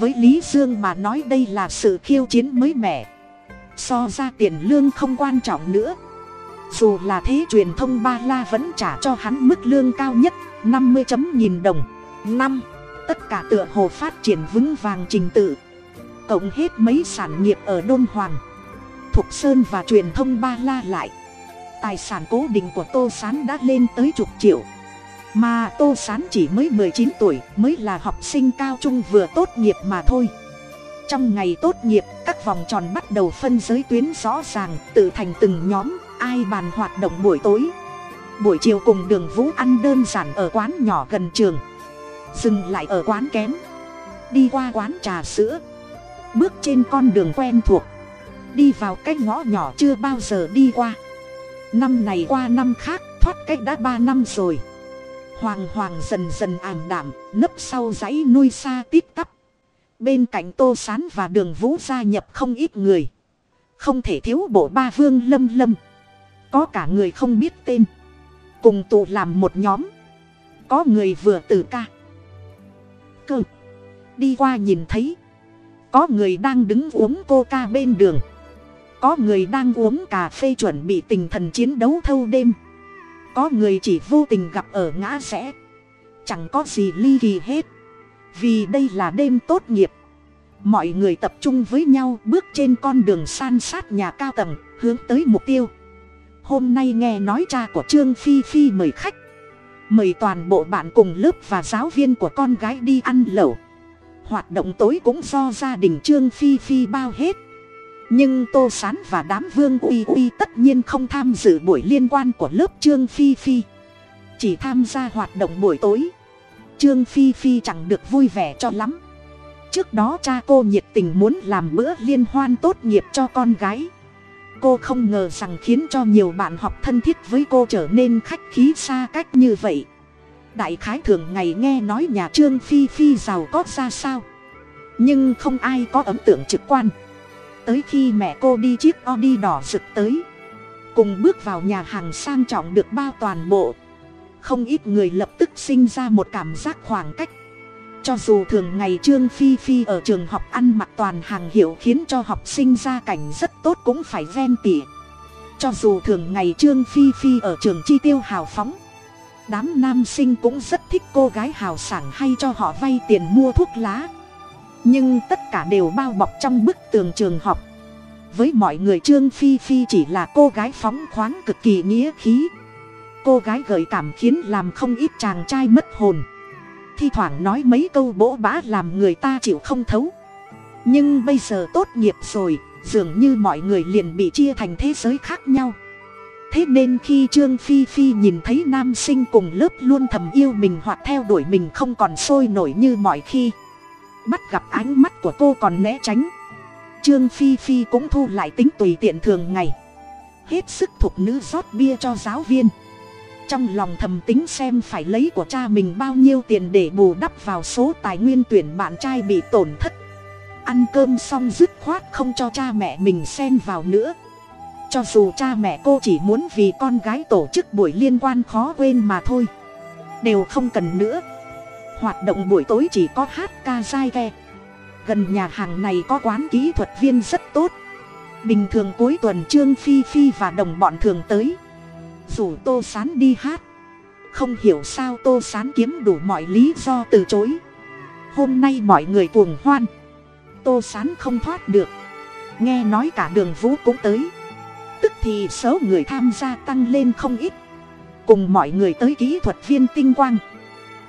Với lý dương mà nói đây là sự khiêu chiến mới mẻ. So ra tiền lương không quan trọng nữa. Dù là thế truyền thông ba la vẫn trả cho hắn mức lương cao nhất, năm mươi chấm nghìn đồng. Năm, tất cả tựa hồ phát triển vững vàng trình tự cộng hết mấy sản nghiệp ở đôn hoàng. Thục sơn và truyền thông ba la lại. Tài sản cố định của tô s á n đã lên tới chục triệu. Mà tô s á n chỉ mới mười chín tuổi, mới là học sinh cao trung vừa tốt nghiệp mà thôi. Trong ngày tốt nghiệp, các vòng tròn bắt đầu phân giới tuyến rõ ràng, tự thành từng nhóm, ai bàn hoạt động buổi tối. Buổi chiều cùng đường vũ ăn đơn giản ở quán nhỏ gần trường. Dừng lại ở quán kém đi qua quán trà sữa bước trên con đường quen thuộc. Đi vào cái ngõ nhỏ chưa bao giờ đi qua. Năm này qua năm khác, thoát cách đã ba năm rồi. Hoàng hoàng dần dần ảm đạm, nấp sau dãy nuôi xa tít tắp. Bên cạnh tô s á n và đường vũ gia nhập không ít người. Không thể thiếu bộ ba vương lâm lâm. Có cả người không biết tên. Cùng tụ làm một nhóm. Có người vừa từ ca. Cơ. Đi qua nhìn thấy có người đang đứng uống coca bên đường. Có người đang uống cà phê chuẩn bị tình thần chiến đấu thâu đêm. Có người chỉ vô tình gặp ở ngã rẽ. Chẳng có gì ly kỳ hết. Vì đây là đêm tốt nghiệp. Mọi người tập trung với nhau bước trên con đường san sát nhà cao tầng, hướng tới mục tiêu. Hôm nay nghe nói cha của trương phi phi mời khách. Mời toàn bộ bạn cùng lớp và giáo viên của con gái đi ăn lẩu hoạt động tối cũng do gia đình trương phi phi bao hết. Nhưng tô s á n và đám vương uy uy tất nhiên không tham dự buổi liên quan của lớp trương phi phi. Chỉ tham gia hoạt động buổi tối. Trương phi phi chẳng được vui vẻ cho lắm. Trước đó cha cô nhiệt tình muốn làm bữa liên hoan tốt nghiệp cho con gái. Cô không ngờ rằng khiến cho nhiều bạn học thân thiết với cô trở nên khách khí xa cách như vậy đại khái thường ngày nghe nói nhà trương phi phi giàu có ra sao. Nhưng không ai có ấn tượng trực quan. Tới khi mẹ cô đi chiếc audi đỏ rực tới. Cùng bước vào nhà hàng sang trọng được bao toàn bộ. Không ít người lập tức sinh ra một cảm giác khoảng cách. Cho dù thường ngày trương phi phi ở trường học ăn mặc toàn hàng hiệu khiến cho học sinh gia cảnh rất tốt cũng phải ven tỉa cho dù thường ngày trương phi phi ở trường chi tiêu hào phóng đám nam sinh cũng rất thích cô gái hào sảng hay cho họ vay tiền mua thuốc lá. Nhưng tất cả đều bao bọc trong bức tường trường học. Với mọi người trương phi phi chỉ là cô gái phóng khoáng cực kỳ nghĩa khí. Cô gái gợi cảm khiến làm không ít chàng trai mất hồn. Thi thoảng nói mấy câu bỗ bã làm người ta chịu không thấu. Nhưng bây giờ tốt nghiệp rồi, dường như mọi người liền bị chia thành thế giới khác nhau thế nên khi trương phi phi nhìn thấy nam sinh cùng lớp luôn thầm yêu mình hoặc theo đuổi mình không còn sôi nổi như mọi khi. Bắt gặp ánh mắt của cô còn né tránh. Trương phi phi cũng thu lại tính tùy tiện thường ngày. Hết sức thục nữ rót bia cho giáo viên. Trong lòng thầm tính xem phải lấy của cha mình bao nhiêu tiền để bù đắp vào số tài nguyên tuyển bạn trai bị tổn thất. Ăn cơm xong dứt khoát không cho cha mẹ mình xen vào nữa cho dù cha mẹ cô chỉ muốn vì con gái tổ chức buổi liên quan khó quên mà thôi. Đều không cần nữa. Hoạt động buổi tối chỉ có hát ca dai ghe. Gần nhà hàng này có quán kỹ thuật viên rất tốt. Bình thường cuối tuần trương phi phi và đồng bọn thường tới. Rủ tô sán đi hát, không hiểu sao tô sán kiếm đủ mọi lý do từ chối. Hôm nay mọi người cuồng hoan. Tô sán không thoát được. Nghe nói cả đường vũ cũng tới tức thì số người tham gia tăng lên không ít. Cùng mọi người tới kỹ thuật viên tinh quang.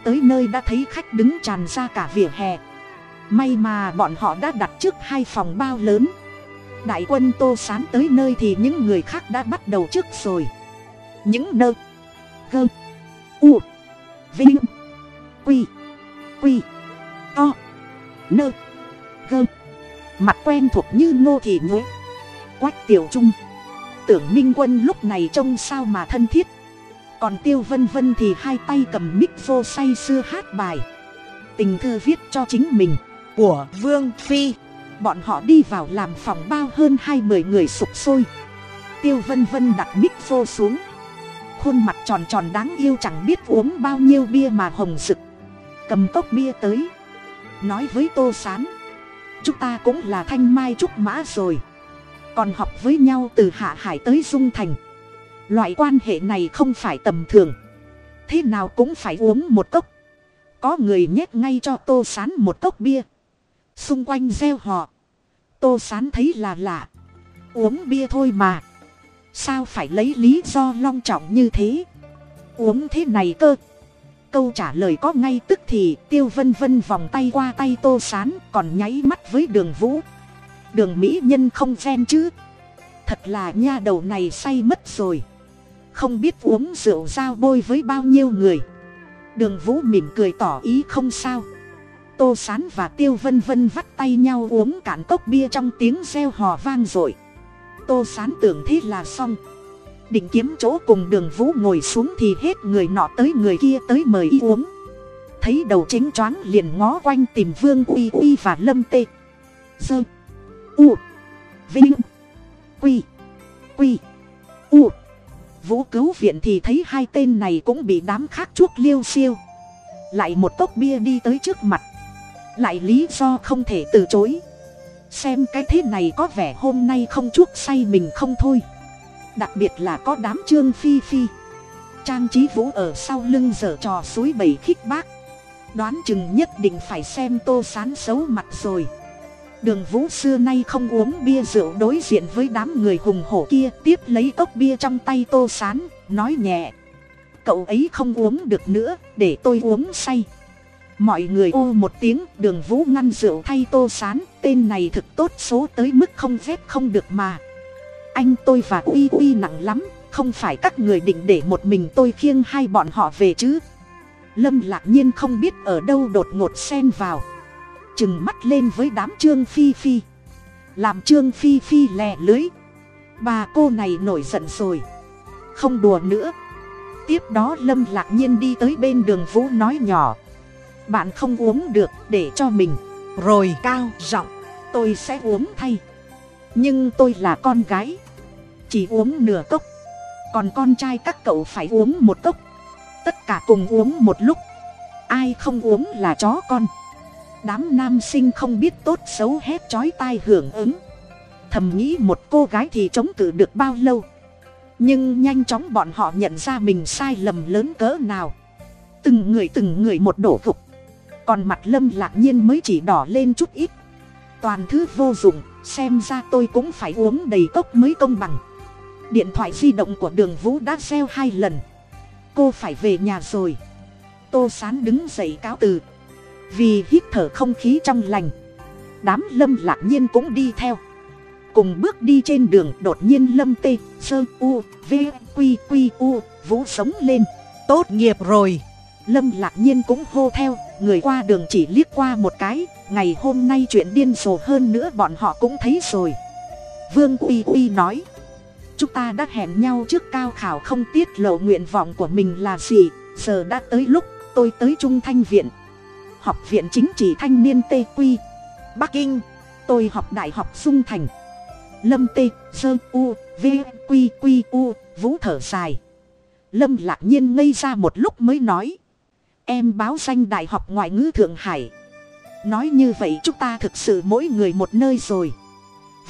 Tới nơi đã thấy khách đứng tràn ra cả vỉa hè. May mà bọn họ đã đặt trước hai phòng bao lớn. Đại quân tô sán tới nơi thì những người khác đã bắt đầu trước rồi. Những nơ, gơ, u, vinh, quy quy to nơ, gơ. Mặt quen thuộc như ngô thị nhuế quách tiểu trung tưởng minh quân lúc này trông sao mà thân thiết. Còn tiêu vân vân thì hai tay cầm mic vô say sưa hát bài. Tình thư viết cho chính mình. Của vương phi. Bọn họ đi vào làm phòng bao hơn hai mươi người sụp sôi. Tiêu vân vân đặt mic vô xuống. Khuôn mặt tròn tròn đáng yêu chẳng biết uống bao nhiêu bia mà hồng rực. Cầm cốc bia tới. Nói với tô s á n chúng ta cũng là thanh mai trúc mã rồi còn học với nhau từ hạ hải tới dung thành. Loại quan hệ này không phải tầm thường. Thế nào cũng phải uống một cốc. Có người nhét ngay cho tô sán một cốc bia. Xung quanh gieo họ tô sán thấy là lạ. Uống bia thôi mà. Sao phải lấy lý do long trọng như thế? Uống thế này cơ. Câu trả lời có ngay tức thì tiêu vân vân vòng tay qua tay tô sán còn nháy mắt với đường vũ đường mỹ nhân không ven chứ. Thật là nha đầu này say mất rồi. Không biết uống rượu dao bôi với bao nhiêu người. Đường vũ mỉm cười tỏ ý không sao. Tô sán và tiêu vân vân vắt tay nhau uống cạn cốc bia trong tiếng reo hò vang r ộ i tô sán tưởng thế là xong. Định kiếm chỗ cùng đường vũ ngồi xuống thì hết người nọ tới người kia tới mời y uống. Thấy đầu chính choáng liền ngó quanh tìm vương uy uy và lâm tê. Dơ u. Vinh. Quy. Quy. U. Vũ cứu viện thì thấy hai tên này cũng bị đám khác chuốc liêu siêu. Lại một cốc bia đi tới trước mặt. Lại lý do không thể từ chối. Xem cái thế này có vẻ hôm nay không chuốc say mình không thôi. Đặc biệt là có đám trương phi phi. Trang trí vũ ở sau lưng dở trò suối bầy khích bác. Đoán chừng nhất định phải xem tô sán xấu mặt rồi đường vũ xưa nay không uống bia rượu đối diện với đám người hùng hổ kia, tiếp lấy cốc bia trong tay tô sán, nói nhẹ. Cậu ấy không uống được nữa, để tôi uống say. Mọi người ô một tiếng, đường vũ ngăn rượu thay tô sán, tên này thực tốt số tới mức không phép không được mà. Anh tôi và uy uy nặng lắm, không phải các người định để một mình tôi khiêng hai bọn họ về chứ? Lâm lạc nhiên không biết ở đâu đột ngột xen vào chừng mắt lên với đám trương phi phi. Làm trương phi phi lè lưới. Bà cô này nổi giận rồi. Không đùa nữa. Tiếp đó lâm lạc nhiên đi tới bên đường vũ nói nhỏ. Bạn không uống được, để cho mình. Rồi cao giọng, tôi sẽ uống thay. Nhưng tôi là con gái. Chỉ uống nửa cốc. Còn con trai các cậu phải uống một cốc. Tất cả cùng uống một lúc. Ai không uống là chó con đám nam sinh không biết tốt xấu hét chói tai hưởng ứng. Thầm nghĩ một cô gái thì chống cự được bao lâu. Nhưng nhanh chóng bọn họ nhận ra mình sai lầm lớn cỡ nào. Từng người từng người một đổ gục. Còn mặt lâm lạc nhiên mới chỉ đỏ lên chút ít. Toàn thứ vô dụng, xem ra tôi cũng phải uống đầy cốc mới công bằng. Điện thoại di động của đường vũ đã reo hai lần. Cô phải về nhà rồi. Tô sán đứng dậy cáo từ vì hít thở không khí trong lành, đám lâm lạc nhiên cũng đi theo. Cùng bước đi trên đường, đột nhiên lâm tê, sơ, u, v q q u, vũ sống lên. Tốt nghiệp rồi. Lâm lạc nhiên cũng hô theo, người qua đường chỉ liếc qua một cái. Ngày hôm nay chuyện điên rồ hơn nữa bọn họ cũng thấy rồi. Vương uy uy nói, chúng ta đã hẹn nhau trước cao khảo không tiết lộ nguyện vọng của mình là gì. Giờ đã tới lúc, tôi tới trung thanh viện học viện chính trị thanh niên tê quy Bắc Kinh. Tôi học đại học dung thành. Lâm tê sơ u, v quy quy u, vũ thở dài. Lâm lạc nhiên ngây ra một lúc mới nói. Em báo danh đại học ngoại ngữ thượng hải. Nói như vậy chúng ta thực sự mỗi người một nơi rồi.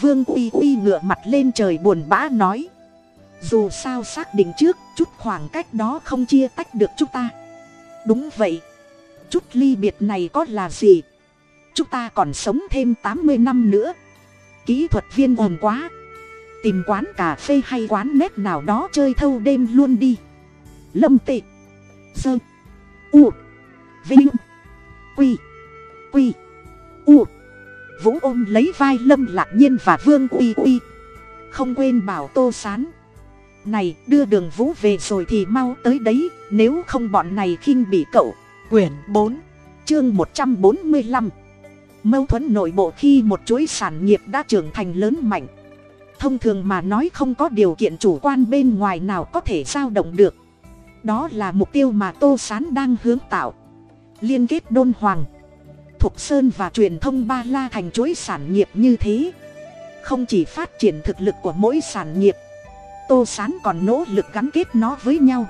Vương uy uy ngựa mặt lên trời buồn bã nói. Dù sao xác định trước, chút khoảng cách đó không chia tách được chúng ta. Đúng vậy chút ly biệt này có là gì? Chúng ta còn sống thêm tám mươi năm nữa. Kỹ thuật viên ồn quá. Tìm quán cà phê hay quán nét nào đó chơi thâu đêm luôn đi. Lâm tị. Sơ u. Vinh. Quy. Quy. U. Vũ ôm lấy vai lâm lạc nhiên và vương uy uy không quên bảo tô sán. Này, đưa đường vũ về rồi thì mau tới đấy, nếu không bọn này khinh bị cậu quyển 4, chương một trăm bốn mươi lăm. Mâu thuẫn nội bộ khi một chuỗi sản nghiệp đã trưởng thành lớn mạnh. Thông thường mà nói không có điều kiện chủ quan bên ngoài nào có thể dao động được. Đó là mục tiêu mà tô Sán đang hướng tạo. Liên kết đôn hoàng thục sơn và truyền thông ba la thành chuỗi sản nghiệp như thế. Không chỉ phát triển thực lực của mỗi sản nghiệp tô Sán còn nỗ lực gắn kết nó với nhau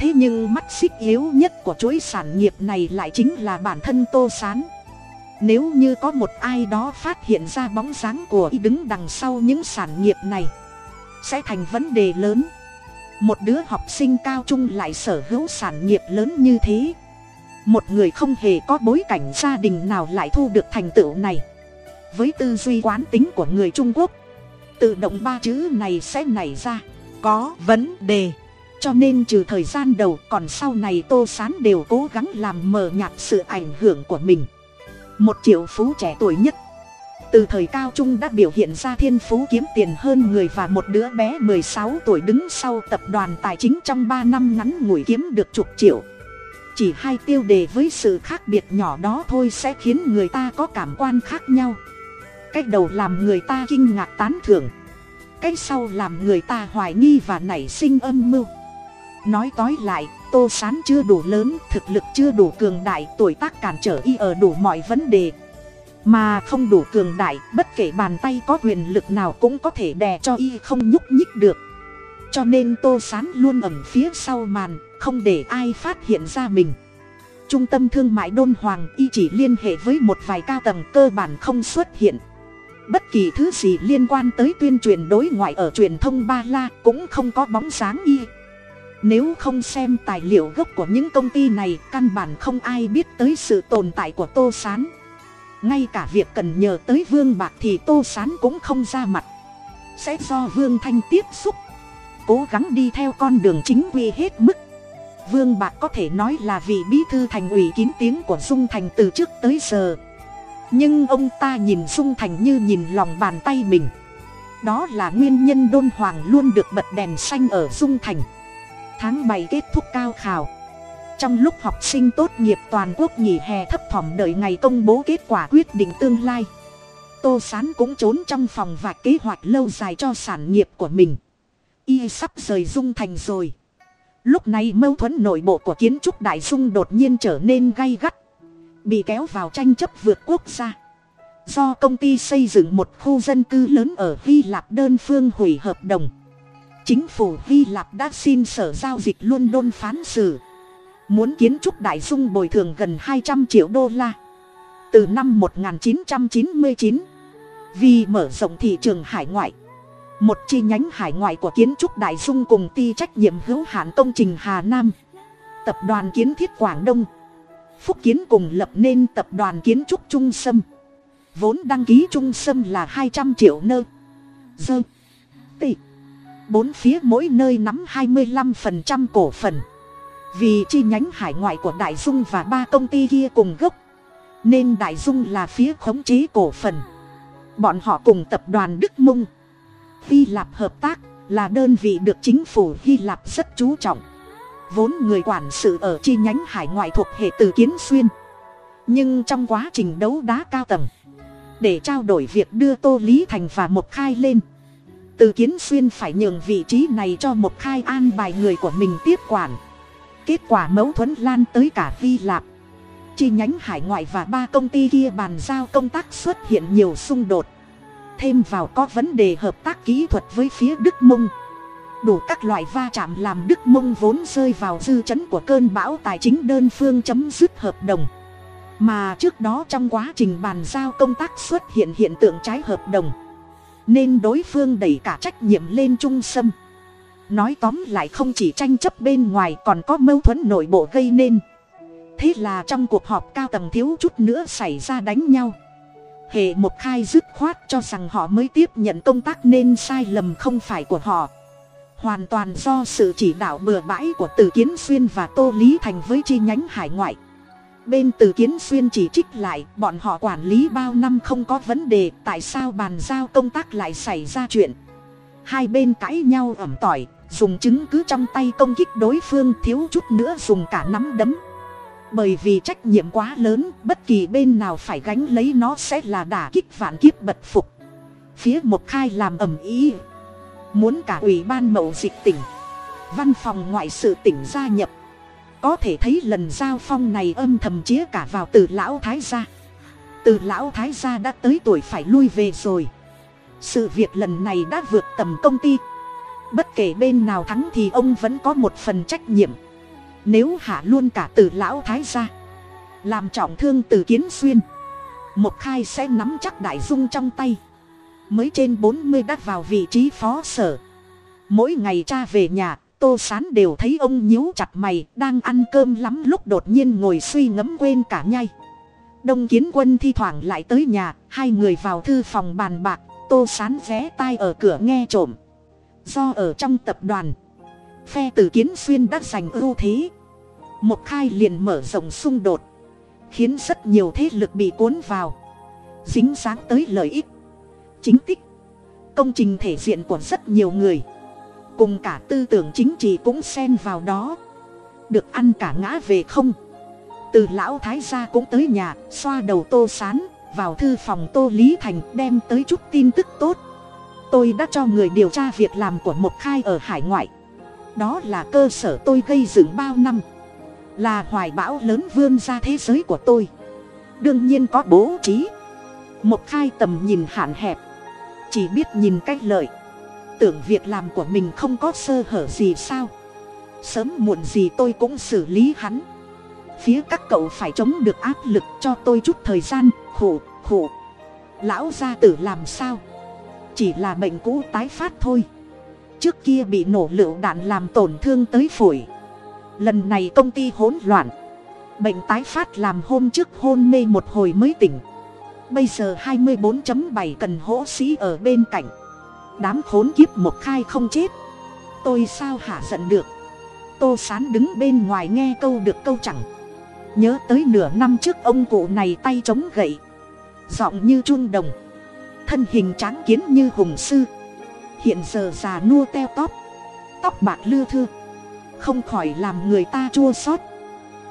thế nhưng mắt xích yếu nhất của chuỗi sản nghiệp này lại chính là bản thân tô s á n nếu như có một ai đó phát hiện ra bóng dáng của y đứng đằng sau những sản nghiệp này, sẽ thành vấn đề lớn. Một đứa học sinh cao trung lại sở hữu sản nghiệp lớn như thế. Một người không hề có bối cảnh gia đình nào lại thu được thành tựu này. Với tư duy quán tính của người trung quốc, tự động ba chữ này sẽ nảy ra, có vấn đề cho nên trừ thời gian đầu, còn sau này tô sán đều cố gắng làm mờ nhạt sự ảnh hưởng của mình. Một triệu phú trẻ tuổi nhất. Từ thời cao trung đã biểu hiện ra thiên phú kiếm tiền hơn người và một đứa bé mười sáu tuổi đứng sau tập đoàn tài chính trong ba năm ngắn ngủi kiếm được chục triệu. Chỉ hai tiêu đề với sự khác biệt nhỏ đó thôi sẽ khiến người ta có cảm quan khác nhau. Cách đầu làm người ta kinh ngạc tán thưởng. Cách sau làm người ta hoài nghi và nảy sinh âm mưu nói tói lại, tô sán chưa đủ lớn, thực lực chưa đủ cường đại, tuổi tác cản trở y ở đủ mọi vấn đề. Mà không đủ cường đại, bất kể bàn tay có quyền lực nào cũng có thể đè cho y không nhúc nhích được. Cho nên tô sán luôn ẩm phía sau màn, không để ai phát hiện ra mình. Trung tâm thương mại đôn hoàng y chỉ liên hệ với một vài cao tầng cơ bản không xuất hiện. Bất kỳ thứ gì liên quan tới tuyên truyền đối ngoại ở truyền thông ba la cũng không có bóng sáng y nếu không xem tài liệu gốc của những công ty này, căn bản không ai biết tới sự tồn tại của tô s á n ngay cả việc cần nhờ tới vương bạc thì tô s á n cũng không ra mặt. Sẽ do vương thanh tiếp xúc. Cố gắng đi theo con đường chính quy hết mức. Vương bạc có thể nói là vị bí thư thành ủy kín tiếng của dung thành từ trước tới giờ. Nhưng ông ta nhìn dung thành như nhìn lòng bàn tay mình. Đó là nguyên nhân đôn hoàng luôn được bật đèn xanh ở dung thành tháng bảy kết thúc cao khảo. Trong lúc học sinh tốt nghiệp toàn quốc nghỉ hè thấp thỏm đợi ngày công bố kết quả quyết định tương lai, tô s á n cũng trốn trong phòng và kế hoạch lâu dài cho sản nghiệp của mình. Y sắp rời dung thành rồi. Lúc này mâu thuẫn nội bộ của kiến trúc đại dung đột nhiên trở nên gay gắt, bị kéo vào tranh chấp vượt quốc gia. Do công ty xây dựng một khu dân cư lớn ở hy lạp đơn phương hủy hợp đồng chính phủ hy lạp đã xin sở giao dịch london phán xử. Muốn kiến trúc đại dung bồi thường gần hai trăm triệu đô la. Từ năm 1999 vì mở rộng thị trường hải ngoại. Một chi nhánh hải ngoại của kiến trúc đại dung cùng ty trách nhiệm hữu hạn công trình hà nam. Tập đoàn kiến thiết quảng đông. Phúc kiến cùng lập nên tập đoàn kiến trúc trung sâm. Vốn đăng ký trung sâm là hai trăm triệu nơ. Dơ. Tị bốn phía mỗi nơi nắm hai mươi 25% cổ phần. Vì chi nhánh hải ngoại của đại dung và ba công ty kia cùng gốc, nên đại dung là phía khống chế cổ phần. Bọn họ cùng tập đoàn đức mông, hy lạp hợp tác là đơn vị được chính phủ hy lạp rất chú trọng. Vốn người quản sự ở chi nhánh hải ngoại thuộc hệ từ kiến xuyên. Nhưng trong quá trình đấu đá cao tầng, để trao đổi việc đưa tô lý thành và một khai lên từ kiến xuyên phải nhường vị trí này cho một khai an bài người của mình tiếp quản. Kết quả mâu thuẫn lan tới cả vi lạp. Chi nhánh hải ngoại và ba công ty kia bàn giao công tác xuất hiện nhiều xung đột. Thêm vào có vấn đề hợp tác kỹ thuật với phía đức mông. Đủ các loại va chạm làm đức mông vốn rơi vào dư chấn của cơn bão tài chính đơn phương chấm dứt hợp đồng. Mà trước đó trong quá trình bàn giao công tác xuất hiện hiện tượng trái hợp đồng nên đối phương đẩy cả trách nhiệm lên trung sâm. Nói tóm lại không chỉ tranh chấp bên ngoài còn có mâu thuẫn nội bộ gây nên. Thế là trong cuộc họp cao tầng thiếu chút nữa xảy ra đánh nhau. Hệ một khai dứt khoát cho rằng họ mới tiếp nhận công tác nên sai lầm không phải của họ. Hoàn toàn do sự chỉ đạo bừa bãi của từ kiến xuyên và tô lý thành với chi nhánh hải ngoại bên từ kiến xuyên chỉ trích lại, bọn họ quản lý bao năm không có vấn đề, tại sao bàn giao công tác lại xảy ra chuyện? Hai bên cãi nhau ẩm tỏi, dùng chứng cứ trong tay công kích đối phương, thiếu chút nữa dùng cả nắm đấm. Bởi vì trách nhiệm quá lớn, bất kỳ bên nào phải gánh lấy nó sẽ là đả kích vạn kiếp bật phục. Phía một khai làm ẩm ý, muốn cả ủy ban mậu dịch tỉnh, văn phòng ngoại sự tỉnh gia nhập có thể thấy lần giao phong này âm thầm chĩa cả vào từ lão thái gia. Từ lão thái gia đã tới tuổi phải lui về rồi. Sự việc lần này đã vượt tầm công ty. Bất kể bên nào thắng thì ông vẫn có một phần trách nhiệm. Nếu hạ luôn cả từ lão thái gia, làm trọng thương từ kiến xuyên một khai sẽ nắm chắc đại dung trong tay. Mới trên bốn mươi đã vào vị trí phó sở. Mỗi ngày cha về nhà tô sán đều thấy ông nhíu chặt mày, đang ăn cơm lắm lúc đột nhiên ngồi suy ngẫm quên cả nhai. Đông kiến quân thi thoảng lại tới nhà, hai người vào thư phòng bàn bạc, tô sán vé tai ở cửa nghe trộm. Do ở trong tập đoàn, phe từ kiến xuyên đã giành ưu thế. Một khai liền mở rộng xung đột, khiến rất nhiều thế lực bị cuốn vào. Dính dáng tới lợi ích, chính tích, công trình thể diện của rất nhiều người cùng cả tư tưởng chính trị cũng xen vào đó. Được ăn cả ngã về không. Từ lão thái gia cũng tới nhà, xoa đầu tô sán, vào thư phòng tô lý thành, đem tới chút tin tức tốt. Tôi đã cho người điều tra việc làm của một khai ở hải ngoại. Đó là cơ sở tôi gây dựng bao năm. Là hoài bão lớn vươn ra thế giới của tôi. Đương nhiên có bố trí. Một khai tầm nhìn hạn hẹp. Chỉ biết nhìn cách lợi tưởng việc làm của mình không có sơ hở gì sao? Sớm muộn gì tôi cũng xử lý hắn. Phía các cậu phải chống được áp lực cho tôi chút thời gian khổ khổ lão gia tử làm sao? Chỉ là bệnh cũ tái phát thôi. Trước kia bị nổ lựu đạn làm tổn thương tới phổi. Lần này công ty hỗn loạn. Bệnh tái phát làm hôm trước hôn mê một hồi mới tỉnh. Bây giờ hai mươi bốn bảy cần hỗ sĩ ở bên cạnh đám khốn kiếp một khai không chết. Tôi sao hả giận được? Tô sán đứng bên ngoài nghe câu được câu chẳng. Nhớ tới nửa năm trước ông cụ này tay chống gậy. Giọng như chun đồng. Thân hình tráng kiến như hùng sư. Hiện giờ già nua teo tóp. Tóc bạc lưa thưa. Không khỏi làm người ta chua xót.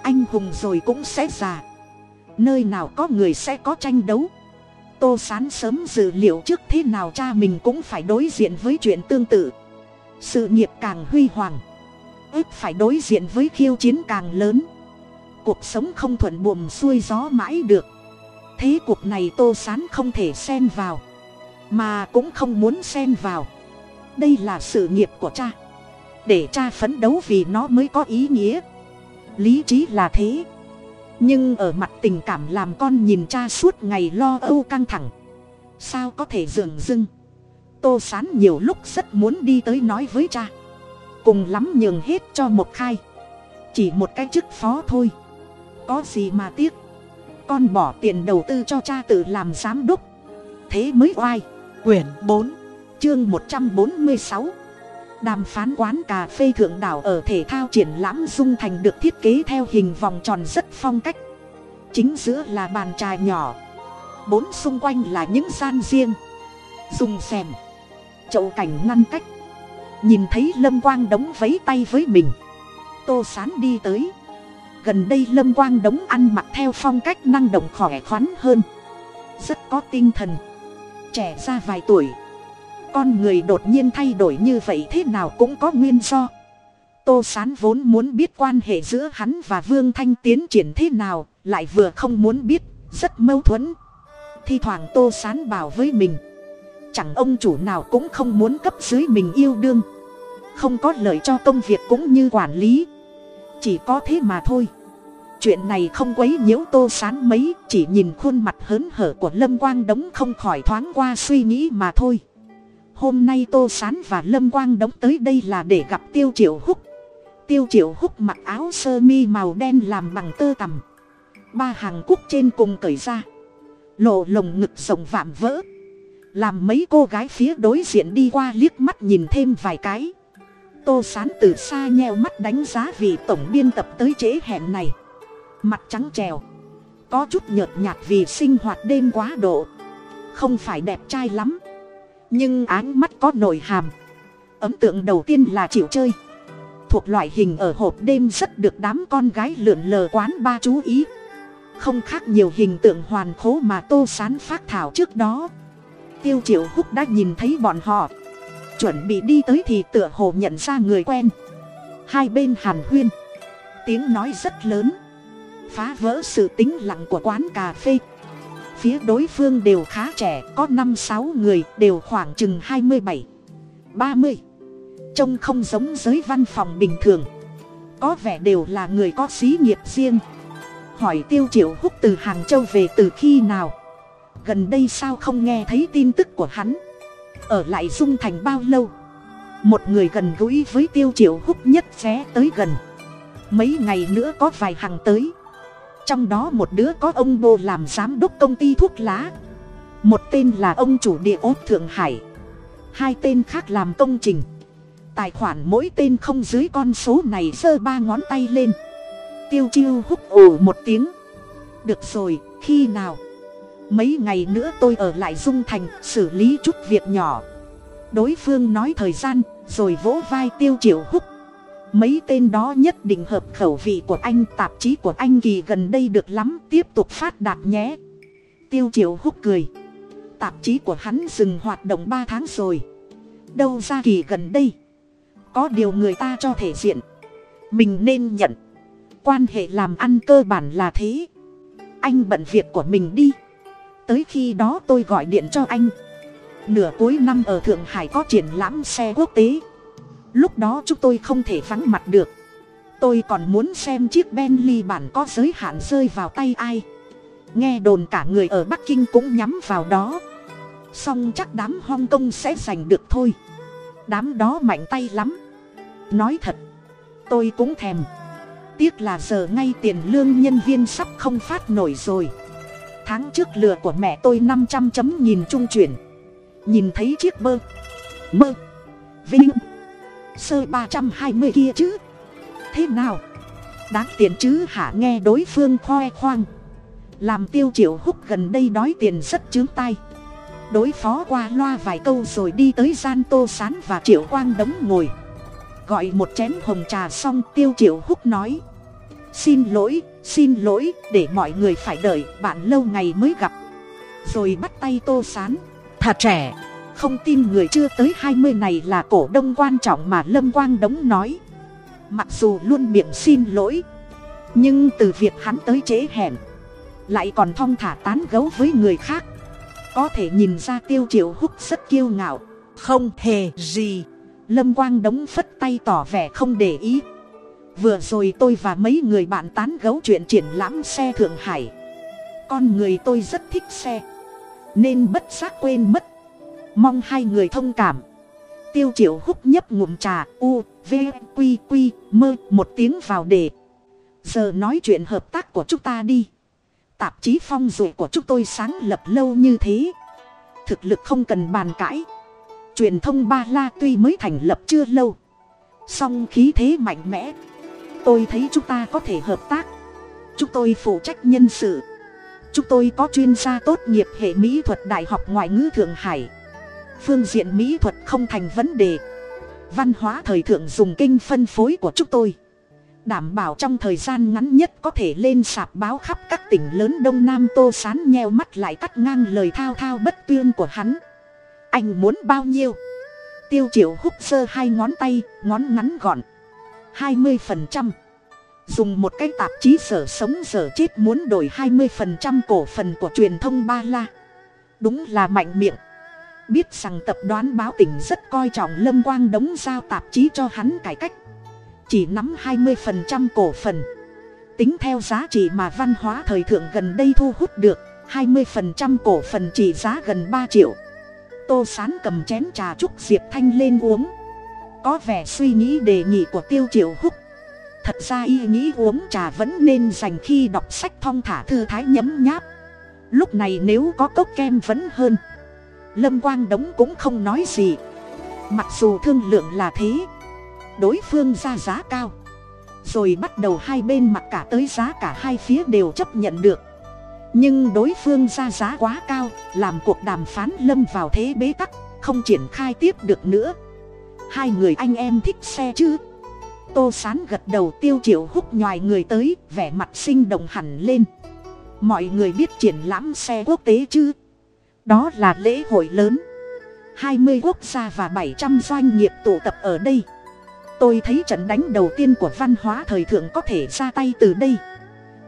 Anh hùng rồi cũng sẽ già. Nơi nào có người sẽ có tranh đấu tô sán sớm dự liệu trước thế nào cha mình cũng phải đối diện với chuyện tương tự. Sự nghiệp càng huy hoàng ít phải đối diện với khiêu chiến càng lớn. Cuộc sống không thuận buồm xuôi gió mãi được. Thế cuộc này tô sán không thể xen vào, mà cũng không muốn xen vào. Đây là sự nghiệp của cha. Để cha phấn đấu vì nó mới có ý nghĩa. Lý trí là thế nhưng ở mặt tình cảm làm con nhìn cha suốt ngày lo âu căng thẳng. Sao có thể dường dưng? Tô sán nhiều lúc rất muốn đi tới nói với cha. Cùng lắm nhường hết cho một khai. Chỉ một cái chức phó thôi. Có gì mà tiếc? Con bỏ tiền đầu tư cho cha tự làm giám đốc. Thế mới oai. Quyển bốn, chương một trăm bốn mươi sáu đàm phán quán cà phê thượng đảo ở thể thao triển lãm dung thành được thiết kế theo hình vòng tròn rất phong cách. Chính giữa là bàn trà nhỏ. Bốn xung quanh là những gian riêng. Dùng xem chậu cảnh ngăn cách. Nhìn thấy lâm quang đống vấy tay với mình. Tô sán đi tới. Gần đây lâm quang đống ăn mặc theo phong cách năng động khỏe khoắn hơn. Rất có tinh thần. Trẻ ra vài tuổi con người đột nhiên thay đổi như vậy thế nào cũng có nguyên do. Tô sán vốn muốn biết quan hệ giữa hắn và vương thanh tiến triển thế nào, lại vừa không muốn biết, rất mâu thuẫn. Thi thoảng tô sán bảo với mình, chẳng ông chủ nào cũng không muốn cấp dưới mình yêu đương. Không có lợi cho công việc cũng như quản lý. Chỉ có thế mà thôi. Chuyện này không quấy nhiễu tô sán mấy, chỉ nhìn khuôn mặt hớn hở của lâm quang đống không khỏi thoáng qua suy nghĩ mà thôi hôm nay tô sán và lâm quang đóng tới đây là để gặp tiêu triệu húc. Tiêu triệu húc mặc áo sơ mi màu đen làm bằng tơ tằm. Ba hàng cúc trên cùng cởi ra. Lộ lồng ngực rộng vạm vỡ. Làm mấy cô gái phía đối diện đi qua liếc mắt nhìn thêm vài cái. Tô sán từ xa nheo mắt đánh giá vì tổng biên tập tới trễ hẹn này. Mặt trắng trèo. Có chút nhợt nhạt vì sinh hoạt đêm quá độ. Không phải đẹp trai lắm nhưng áng mắt có nội hàm. Ấn tượng đầu tiên là chịu chơi. Thuộc loại hình ở hộp đêm rất được đám con gái lượn lờ quán ba chú ý. Không khác nhiều hình tượng hoàn khố mà tô sán phát thảo trước đó. Tiêu triệu húc đã nhìn thấy bọn họ. Chuẩn bị đi tới thì tựa hồ nhận ra người quen. Hai bên hàn huyên. Tiếng nói rất lớn. Phá vỡ sự tĩnh lặng của quán cà phê phía đối phương đều khá trẻ, có năm sáu người, đều khoảng chừng hai mươi bảy, ba mươi. Trông không giống giới văn phòng bình thường. Có vẻ đều là người có xí nghiệp riêng. Hỏi tiêu triệu húc từ hàng châu về từ khi nào? Gần đây sao không nghe thấy tin tức của hắn? Ở lại dung thành bao lâu? Một người gần gũi với tiêu triệu húc nhất vé tới gần. Mấy ngày nữa có vài hàng tới trong đó một đứa có ông bô làm giám đốc công ty thuốc lá. Một tên là ông chủ địa ốt thượng hải. Hai tên khác làm công trình. Tài khoản mỗi tên không dưới con số này giơ ba ngón tay lên. Tiêu chiêu húc ồ một tiếng. Được rồi, khi nào? Mấy ngày nữa tôi ở lại dung thành, xử lý chút việc nhỏ. Đối phương nói thời gian, rồi vỗ vai tiêu triệu húc mấy tên đó nhất định hợp khẩu vị của anh, tạp chí của anh kỳ gần đây được lắm, tiếp tục phát đạt nhé. Tiêu triệu húc cười. Tạp chí của hắn dừng hoạt động ba tháng rồi. Đâu ra kỳ gần đây? Có điều người ta cho thể diện. Mình nên nhận. Quan hệ làm ăn cơ bản là thế. Anh bận việc của mình đi. Tới khi đó tôi gọi điện cho anh. Nửa cuối năm ở thượng hải có triển lãm xe quốc tế lúc đó chúng tôi không thể vắng mặt được. Tôi còn muốn xem chiếc bentley bản có giới hạn rơi vào tay ai. Nghe đồn cả người ở bắc kinh cũng nhắm vào đó. Song chắc đám hong kong sẽ giành được thôi. Đám đó mạnh tay lắm. Nói thật, tôi cũng thèm. Tiếc là giờ ngay tiền lương nhân viên sắp không phát nổi rồi. Tháng trước lừa của mẹ tôi năm trăm chấm nhìn trung chuyển. Nhìn thấy chiếc bơ, mơ, vinh sơ ba trăm hai mươi kia chứ? Thế nào? Đáng tiền chứ hả? Nghe đối phương khoe khoang. Làm tiêu triệu húc gần đây đói tiền rất chướng tay đối phó qua loa vài câu rồi đi tới gian tô sán và triệu quang đống ngồi. Gọi một chén hồng trà xong, tiêu triệu húc nói. Xin lỗi xin lỗi, để mọi người phải đợi, bạn lâu ngày mới gặp. Rồi bắt tay tô sán. Thật trẻ không tin người chưa tới hai mươi này là cổ đông quan trọng mà lâm quang đống nói. Mặc dù luôn miệng xin lỗi, nhưng từ việc hắn tới chế hẹn, lại còn thong thả tán gấu với người khác. Có thể nhìn ra tiêu triệu húc rất kiêu ngạo. Không hề gì. Lâm quang đống phất tay tỏ vẻ không để ý. Vừa rồi tôi và mấy người bạn tán gấu chuyện triển lãm xe thượng hải. Con người tôi rất thích xe, nên bất giác quên mất mong hai người thông cảm. Tiêu triệu húc nhấp ngụm trà, u, v, q q mơ một tiếng vào đề giờ nói chuyện hợp tác của chúng ta đi. Tạp chí phong dụ của chúng tôi sáng lập lâu như thế. Thực lực không cần bàn cãi. Truyền thông ba la tuy mới thành lập chưa lâu. Song khí thế mạnh mẽ. Tôi thấy chúng ta có thể hợp tác. Chúng tôi phụ trách nhân sự. Chúng tôi có chuyên gia tốt nghiệp hệ mỹ thuật đại học ngoại ngữ thượng hải phương diện mỹ thuật không thành vấn đề. Văn hóa thời thượng dùng kinh phân phối của chúng tôi. Đảm bảo trong thời gian ngắn nhất có thể lên sạp báo khắp các tỉnh lớn đông nam tô sán nheo mắt lại cắt ngang lời thao thao bất tuyên của hắn. Anh muốn bao nhiêu? Tiêu triệu hút sơ hai ngón tay, ngón ngắn gọn. hai mươi phần trăm. Dùng một cái tạp chí sở sống sở chết muốn đổi hai mươi phần trăm cổ phần của truyền thông ba la. Đúng là mạnh miệng biết rằng tập đoán báo tỉnh rất coi trọng lâm quang đóng giao tạp chí cho hắn cải cách. Chỉ nắm hai mươi phần trăm cổ phần. Tính theo giá trị mà văn hóa thời thượng gần đây thu hút được, hai mươi phần trăm cổ phần trị giá gần ba triệu. Tô sán cầm chén trà trúc diệp thanh lên uống. Có vẻ suy nghĩ đề nghị của tiêu triệu húc. Thật ra y nghĩ uống trà vẫn nên dành khi đọc sách thong thả thư thái nhấm nháp. Lúc này nếu có cốc kem vẫn hơn lâm quang đống cũng không nói gì. Mặc dù thương lượng là thế, đối phương ra giá cao. Rồi bắt đầu hai bên mặc cả tới giá cả hai phía đều chấp nhận được. Nhưng đối phương ra giá quá cao, làm cuộc đàm phán lâm vào thế bế tắc, không triển khai tiếp được nữa. Hai người anh em thích xe chứ? Tô sán gật đầu tiêu triệu hút ngoài người tới, vẻ mặt sinh động hẳn lên. Mọi người biết triển lãm xe quốc tế chứ? Đó là lễ hội lớn. Hai mươi quốc gia và bảy trăm doanh nghiệp tụ tập ở đây. Tôi thấy trận đánh đầu tiên của văn hóa thời thượng có thể ra tay từ đây.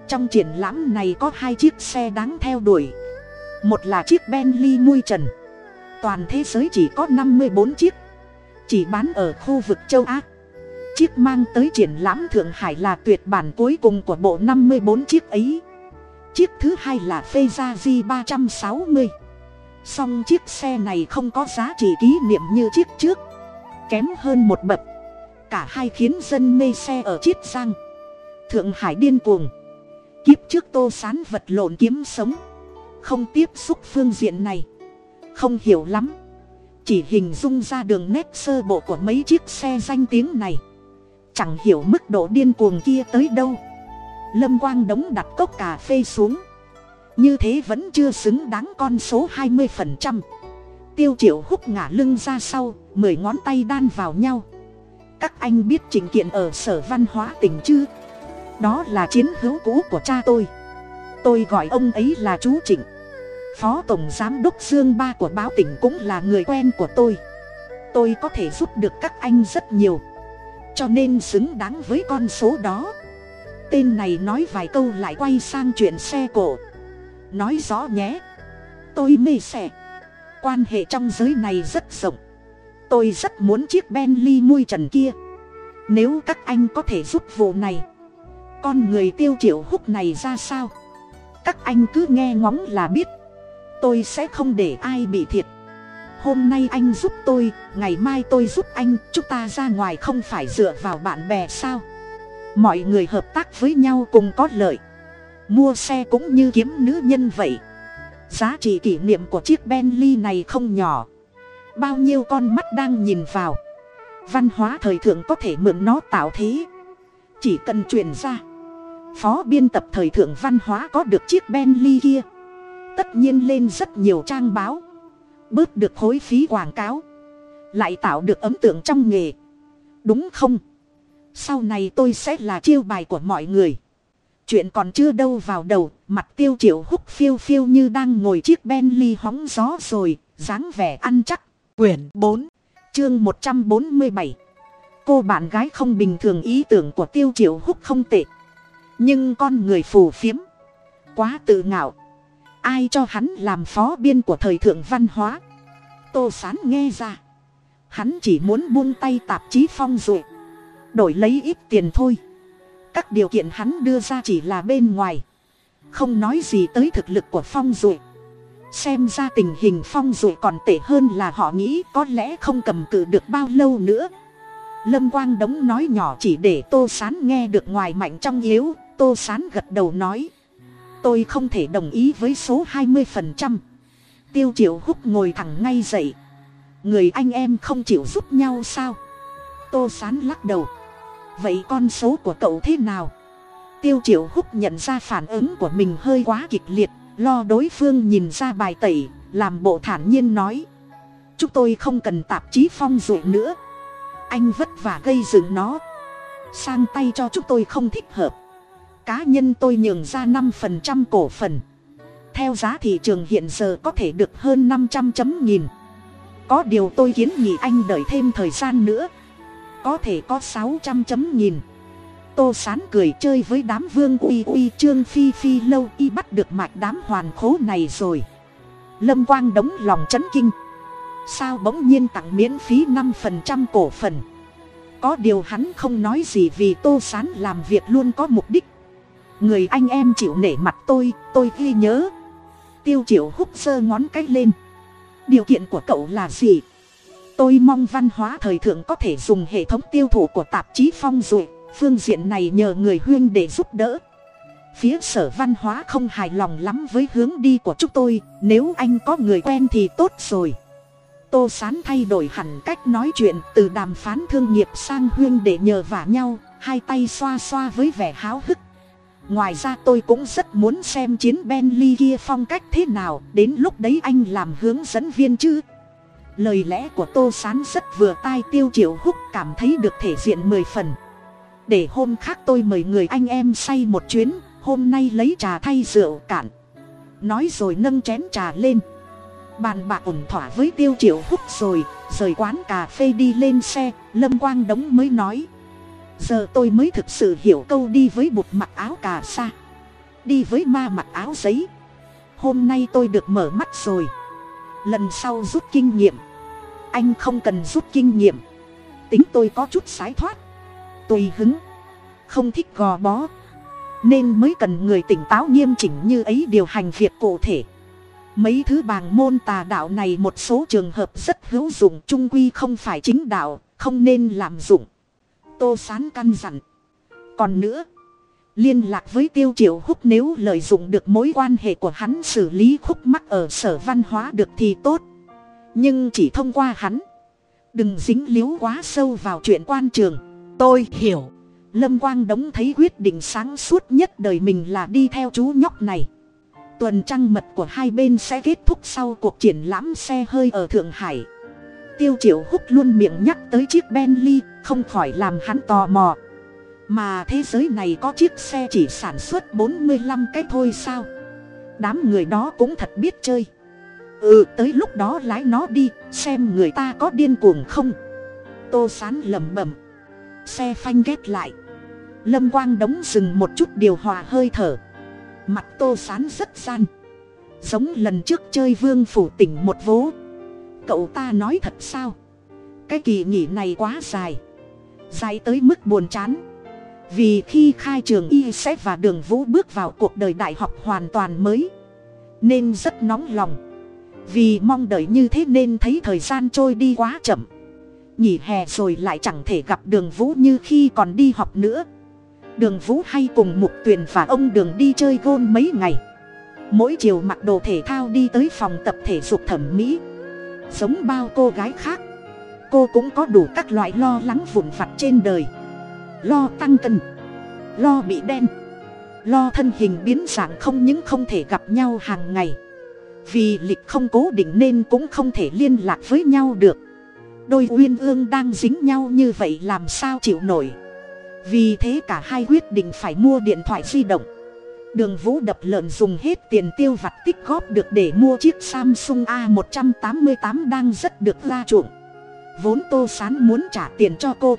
Trong triển lãm này có hai chiếc xe đáng theo đuổi. Một là chiếc bentley mui trần. Toàn thế giới chỉ có năm mươi bốn chiếc. Chỉ bán ở khu vực châu á. Chiếc mang tới triển lãm thượng hải là tuyệt bản cuối cùng của bộ năm mươi bốn chiếc ấy. Chiếc thứ hai là Feza di ba trăm sáu mươi song chiếc xe này không có giá trị kỷ niệm như chiếc trước. Kém hơn một bậc. Cả hai khiến dân mê xe ở chiết giang. Thượng hải điên cuồng. Kiếp trước tô sán vật lộn kiếm sống. Không tiếp xúc phương diện này. Không hiểu lắm. Chỉ hình dung ra đường nét sơ bộ của mấy chiếc xe danh tiếng này. Chẳng hiểu mức độ điên cuồng kia tới đâu. Lâm quang đống đặt cốc cà phê xuống như thế vẫn chưa xứng đáng con số hai mươi phần trăm. Tiêu triệu hút ngả lưng ra sau, mười ngón tay đan vào nhau. Các anh biết trình kiện ở sở văn hóa tỉnh chứ? Đó là chiến hữu cũ của cha tôi. Tôi gọi ông ấy là chú trịnh. Phó tổng giám đốc dương ba của báo tỉnh cũng là người quen của tôi. Tôi có thể giúp được các anh rất nhiều. Cho nên xứng đáng với con số đó. Tên này nói vài câu lại quay sang chuyện xe cổ nói rõ nhé. Tôi mê xe quan hệ trong giới này rất rộng. Tôi rất muốn chiếc Benly mui trần kia. Nếu các anh có thể giúp vụ này, con người tiêu triệu hút này ra sao? Các anh cứ nghe ngóng là biết. Tôi sẽ không để ai bị thiệt. Hôm nay anh giúp tôi, ngày mai tôi giúp anh, chúng ta ra ngoài không phải dựa vào bạn bè sao? Mọi người hợp tác với nhau cùng có lợi mua xe cũng như kiếm nữ nhân vậy. Giá trị kỷ niệm của chiếc bentley này không nhỏ. Bao nhiêu con mắt đang nhìn vào. Văn hóa thời thượng có thể mượn nó tạo thế. Chỉ cần truyền ra. Phó biên tập thời thượng văn hóa có được chiếc bentley kia. Tất nhiên lên rất nhiều trang báo. Bớt được hối phí quảng cáo. Lại tạo được ấn tượng trong nghề. Đúng không? Sau này tôi sẽ là chiêu bài của mọi người chuyện còn chưa đâu vào đầu, mặt tiêu triệu húc phiêu phiêu như đang ngồi chiếc bentley hóng gió rồi, dáng vẻ ăn chắc. Quyển bốn, chương một trăm bốn mươi bảy. Cô bạn gái không bình thường, ý tưởng của tiêu triệu húc không tệ. Nhưng con người phù phiếm, quá tự ngạo. Ai cho hắn làm phó biên của thời thượng văn hóa? Tô sán nghe ra. Hắn chỉ muốn buông tay tạp chí phong dụ, đổi lấy ít tiền thôi các điều kiện hắn đưa ra chỉ là bên ngoài. Không nói gì tới thực lực của phong dụ xem ra tình hình phong dụ còn tệ hơn là họ nghĩ, có lẽ không cầm cự được bao lâu nữa. Lâm quang đống nói nhỏ chỉ để tô sán nghe được ngoài mạnh trong yếu, tô sán gật đầu nói. Tôi không thể đồng ý với số hai mươi phần trăm. Tiêu triệu húc ngồi thẳng ngay dậy. Người anh em không chịu giúp nhau sao? Tô sán lắc đầu vậy con số của cậu thế nào? Tiêu triệu húc nhận ra phản ứng của mình hơi quá kịch liệt, lo đối phương nhìn ra bài tẩy, làm bộ thản nhiên nói. Chúng tôi không cần tạp chí phong dụ nữa. Anh vất vả gây dựng nó. Sang tay cho chúng tôi không thích hợp. Cá nhân tôi nhường ra năm phần trăm cổ phần. Theo giá thị trường hiện giờ có thể được hơn năm trăm chấm nghìn. Có điều tôi kiến nghị anh đợi thêm thời gian nữa có thể có sáu trăm chấm nhìn tô sán cười chơi với đám vương uy uy trương phi phi lâu y bắt được mạch đám hoàn khố này rồi. Lâm quang đóng lòng c h ấ n kinh. Sao bỗng nhiên tặng miễn phí năm phần trăm cổ phần? Có điều hắn không nói gì vì tô sán làm việc luôn có mục đích. Người anh em chịu nể mặt tôi tôi ghi nhớ. Tiêu triệu hút sơ ngón cái lên. Điều kiện của cậu là gì? Tôi mong văn hóa thời thượng có thể dùng hệ thống tiêu thụ của tạp chí phong dụ. Phương diện này nhờ người huyên để giúp đỡ. Phía sở văn hóa không hài lòng lắm với hướng đi của chúng tôi. Nếu anh có người quen thì tốt rồi. Tô sán thay đổi hẳn cách nói chuyện, từ đàm phán thương nghiệp sang huyên để nhờ vả nhau, hai tay xoa xoa với vẻ háo hức. Ngoài ra tôi cũng rất muốn xem chiến benly kia phong cách thế nào, đến lúc đấy anh làm hướng dẫn viên chứ lời lẽ của tô sán rất vừa tai tiêu triệu húc cảm thấy được thể diện mười phần. Để hôm khác tôi mời người anh em say một chuyến, hôm nay lấy trà thay rượu cạn. Nói rồi nâng chén trà lên. Bàn bạc ổn thỏa với tiêu triệu húc rồi, rời quán cà phê đi lên xe, lâm quang đống mới nói. Giờ tôi mới thực sự hiểu câu đi với bụt mặc áo cà sa. Đi với ma mặc áo giấy. Hôm nay tôi được mở mắt rồi lần sau rút kinh nghiệm. Anh không cần rút kinh nghiệm. Tính tôi có chút sái thoát. Tùy hứng. Không thích gò bó. Nên mới cần người tỉnh táo nghiêm chỉnh như ấy điều hành việc cụ thể. Mấy thứ bàng môn tà đạo này một số trường hợp rất hữu dụng, trung quy không phải chính đạo, không nên làm dụng. Tô sán căn dặn. Còn nữa liên lạc với tiêu triệu húc nếu lợi dụng được mối quan hệ của hắn xử lý khúc mắc ở sở văn hóa được thì tốt. Nhưng chỉ thông qua hắn. Đừng dính líu quá sâu vào chuyện quan trường. Tôi hiểu. Lâm quang đống thấy quyết định sáng suốt nhất đời mình là đi theo chú nhóc này. Tuần trăng mật của hai bên sẽ kết thúc sau cuộc triển lãm xe hơi ở thượng hải. Tiêu triệu húc luôn miệng nhắc tới chiếc bentley, không khỏi làm hắn tò mò mà thế giới này có chiếc xe chỉ sản xuất bốn mươi lăm cái thôi sao? Đám người đó cũng thật biết chơi. Ừ tới lúc đó lái nó đi, xem người ta có điên cuồng không. Tô sán lẩm bẩm. Xe phanh ghét lại. Lâm quang đóng dừng một chút điều hòa hơi thở. Mặt tô sán rất gian. Giống lần trước chơi vương phủ tỉnh một vố. Cậu ta nói thật sao? Cái kỳ nghỉ này quá dài. Dài tới mức buồn chán vì khi khai trường y sẽ và đường vũ bước vào cuộc đời đại học hoàn toàn mới, nên rất nóng lòng. Vì mong đợi như thế nên thấy thời gian trôi đi quá chậm. Nghỉ hè rồi lại chẳng thể gặp đường vũ như khi còn đi học nữa. Đường vũ hay cùng mục tuyền và ông đường đi chơi gôn mấy ngày. Mỗi chiều mặc đồ thể thao đi tới phòng tập thể dục thẩm mỹ. Giống bao cô gái khác. Cô cũng có đủ các loại lo lắng vụn vặt trên đời lo tăng cân. Lo bị đen. Lo thân hình biến dạng không những không thể gặp nhau hàng ngày. Vì lịch không cố định nên cũng không thể liên lạc với nhau được. Đôi uyên ương đang dính nhau như vậy làm sao chịu nổi? Vì thế cả hai quyết định phải mua điện thoại di động. Đường vũ đập lợn dùng hết tiền tiêu vặt tích góp được để mua chiếc samsung a một trăm tám mươi tám đang rất được ra chuộng. Vốn tô sán muốn trả tiền cho cô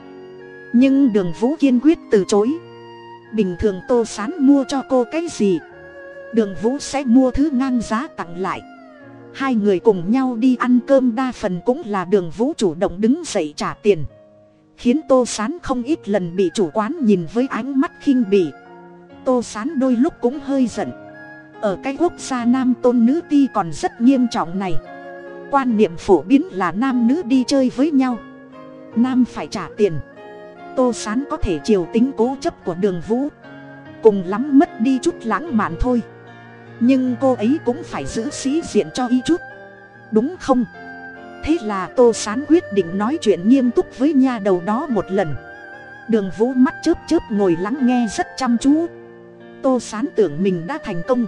nhưng đường vũ kiên quyết từ chối. Bình thường tô sán mua cho cô cái gì? Đường vũ sẽ mua thứ ngang giá tặng lại. Hai người cùng nhau đi ăn cơm, đa phần cũng là đường vũ chủ động đứng dậy trả tiền. Khiến tô sán không ít lần bị chủ quán nhìn với ánh mắt khinh bỉ. Tô sán đôi lúc cũng hơi giận. Ở cái quốc gia nam tôn nữ ti còn rất nghiêm trọng này. Quan niệm phổ biến là nam nữ đi chơi với nhau. Nam phải trả tiền tô sán có thể chiều tính cố chấp của đường vũ. Cùng lắm mất đi chút lãng mạn thôi. Nhưng cô ấy cũng phải giữ sĩ diện cho y chút. Đúng không? Thế là tô sán quyết định nói chuyện nghiêm túc với nha đầu đó một lần. Đường vũ mắt chớp chớp ngồi lắng nghe rất chăm chú. Tô sán tưởng mình đã thành công.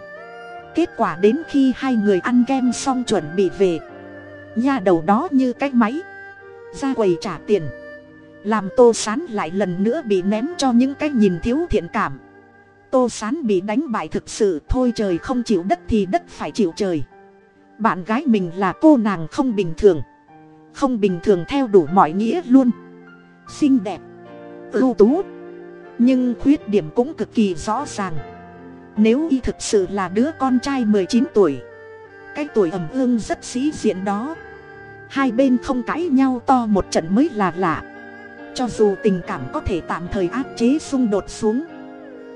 Kết quả đến khi hai người ăn kem xong chuẩn bị về. Nha đầu đó như cái máy. Ra quầy trả tiền làm tô sán lại lần nữa bị ném cho những cái nhìn thiếu thiện cảm. Tô sán bị đánh bại thực sự, thôi trời không chịu đất thì đất phải chịu trời. Bạn gái mình là cô nàng không bình thường. Không bình thường theo đủ mọi nghĩa luôn. Xinh đẹp. Ưu tú. Nhưng khuyết điểm cũng cực kỳ rõ ràng. Nếu y thực sự là đứa con trai mười chín tuổi, cái tuổi ẩm ương rất sĩ diện đó. Hai bên không cãi nhau to một trận mới là lạ cho dù tình cảm có thể tạm thời áp chế xung đột xuống,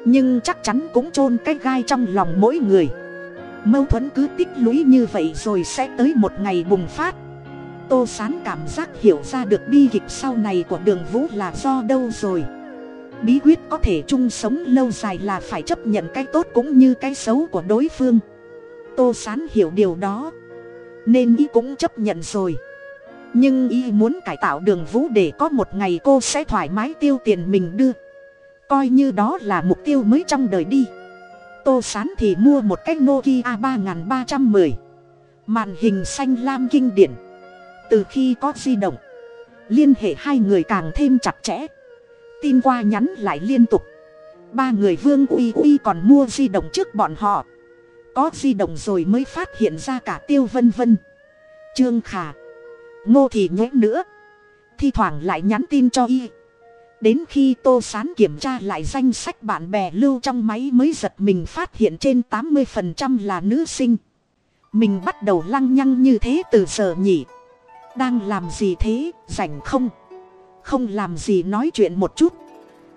nhưng chắc chắn cũng chôn cái gai trong lòng mỗi người. Mâu thuẫn cứ tích lũy như vậy rồi sẽ tới một ngày bùng phát. Tô sán cảm giác hiểu ra được bi kịch sau này của đường vũ là do đâu rồi. Bí quyết có thể chung sống lâu dài là phải chấp nhận cái tốt cũng như cái xấu của đối phương. Tô sán hiểu điều đó, nên ý cũng chấp nhận rồi nhưng y muốn cải tạo đường vũ để có một ngày cô sẽ thoải mái tiêu tiền mình đưa. Coi như đó là mục tiêu mới trong đời đi. Tô sán thì mua một cái nokia ba nghìn ba trăm mười. Màn hình xanh lam kinh điển. Từ khi có di động, liên hệ hai người càng thêm chặt chẽ. Tin qua nhắn lại liên tục. Ba người vương uy uy còn mua di động trước bọn họ. Có di động rồi mới phát hiện ra cả tiêu vân vân. Trương khả ngô thì nhé nữa. Thi thoảng lại nhắn tin cho y. Đến khi tô sán kiểm tra lại danh sách bạn bè lưu trong máy mới giật mình phát hiện trên tám mươi phần trăm là nữ sinh. Mình bắt đầu lăng nhăng như thế từ giờ nhỉ? Đang làm gì thế? Rảnh không? Không làm gì nói chuyện một chút.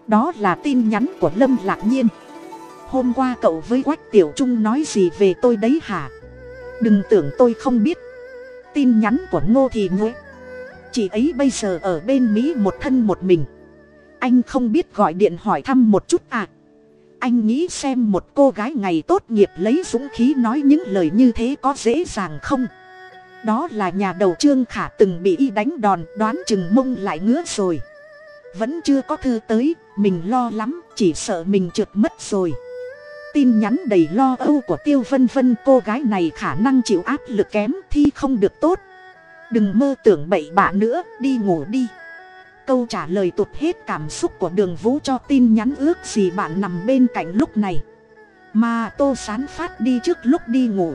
Đó là tin nhắn của lâm lạc nhiên. Hôm qua cậu với quách tiểu trung nói gì về tôi đấy hả? Đừng tưởng tôi không biết tin nhắn của ngô thì nhuế. Chị ấy bây giờ ở bên mỹ một thân một mình. Anh không biết gọi điện hỏi thăm một chút à. Anh nghĩ xem một cô gái ngày tốt nghiệp lấy dũng khí nói những lời như thế có dễ dàng không? Đó là nhà đầu trương khả từng bị y đánh đòn, đoán chừng mông lại ngứa rồi. Vẫn chưa có thư tới, mình lo lắm, chỉ sợ mình trượt mất rồi tin nhắn đầy lo âu của tiêu vân vân, cô gái này khả năng chịu áp lực kém thi không được tốt. Đừng mơ tưởng bậy bạ nữa, đi ngủ đi. Câu trả lời tụt hết cảm xúc của đường vũ cho tin nhắn ước gì bạn nằm bên cạnh lúc này. Mà tô sán phát đi trước lúc đi ngủ.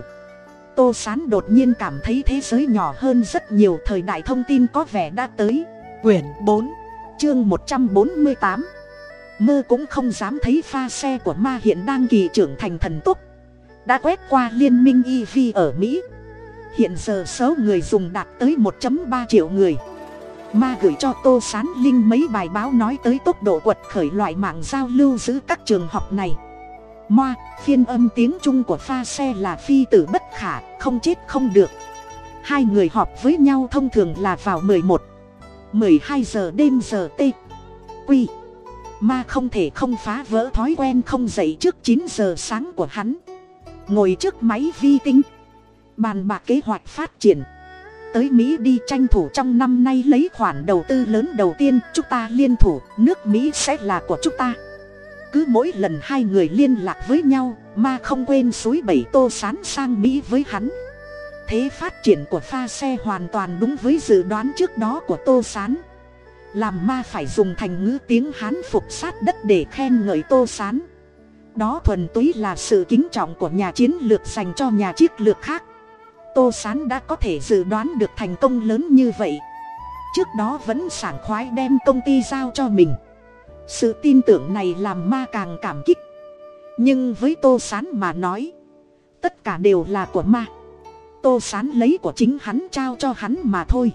Tô sán đột nhiên cảm thấy thế giới nhỏ hơn rất nhiều, thời đại thông tin có vẻ đã tới. Quyển bốn, chương một trăm bốn mươi tám mơ cũng không dám thấy pha xe của ma hiện đang kỳ trưởng thành thần túc đã quét qua liên minh ev ở mỹ. Hiện giờ số người dùng đạt tới 1 ba triệu người. Ma gửi cho tô sán linh mấy bài báo nói tới tốc độ quật khởi loại mạng giao lưu giữa các trường học này. Moa, phiên âm tiếng trung của pha xe là phi tử bất khả, không chết không được. Hai người họp với nhau thông thường là vào mười một, mười hai giờ đêm giờ t quy ma không thể không phá vỡ thói quen không dậy trước chín giờ sáng của hắn. Ngồi trước máy vi tinh bàn bạc kế hoạch phát triển. Tới mỹ đi tranh thủ trong năm nay lấy khoản đầu tư lớn đầu tiên, chúng ta liên thủ, nước mỹ sẽ là của chúng ta. Cứ mỗi lần hai người liên lạc với nhau, ma không quên suối bảy tô sán sang mỹ với hắn. Thế phát triển của pha xe hoàn toàn đúng với dự đoán trước đó của tô sán làm ma phải dùng thành ngữ tiếng hán phục sát đất để khen ngợi tô sán. Đó thuần túy là sự kính trọng của nhà chiến lược dành cho nhà chiết lược khác. Tô sán đã có thể dự đoán được thành công lớn như vậy. Trước đó vẫn sảng khoái đem công ty giao cho mình. Sự tin tưởng này làm ma càng cảm kích. Nhưng với tô sán mà nói, tất cả đều là của ma. Tô sán lấy của chính hắn trao cho hắn mà thôi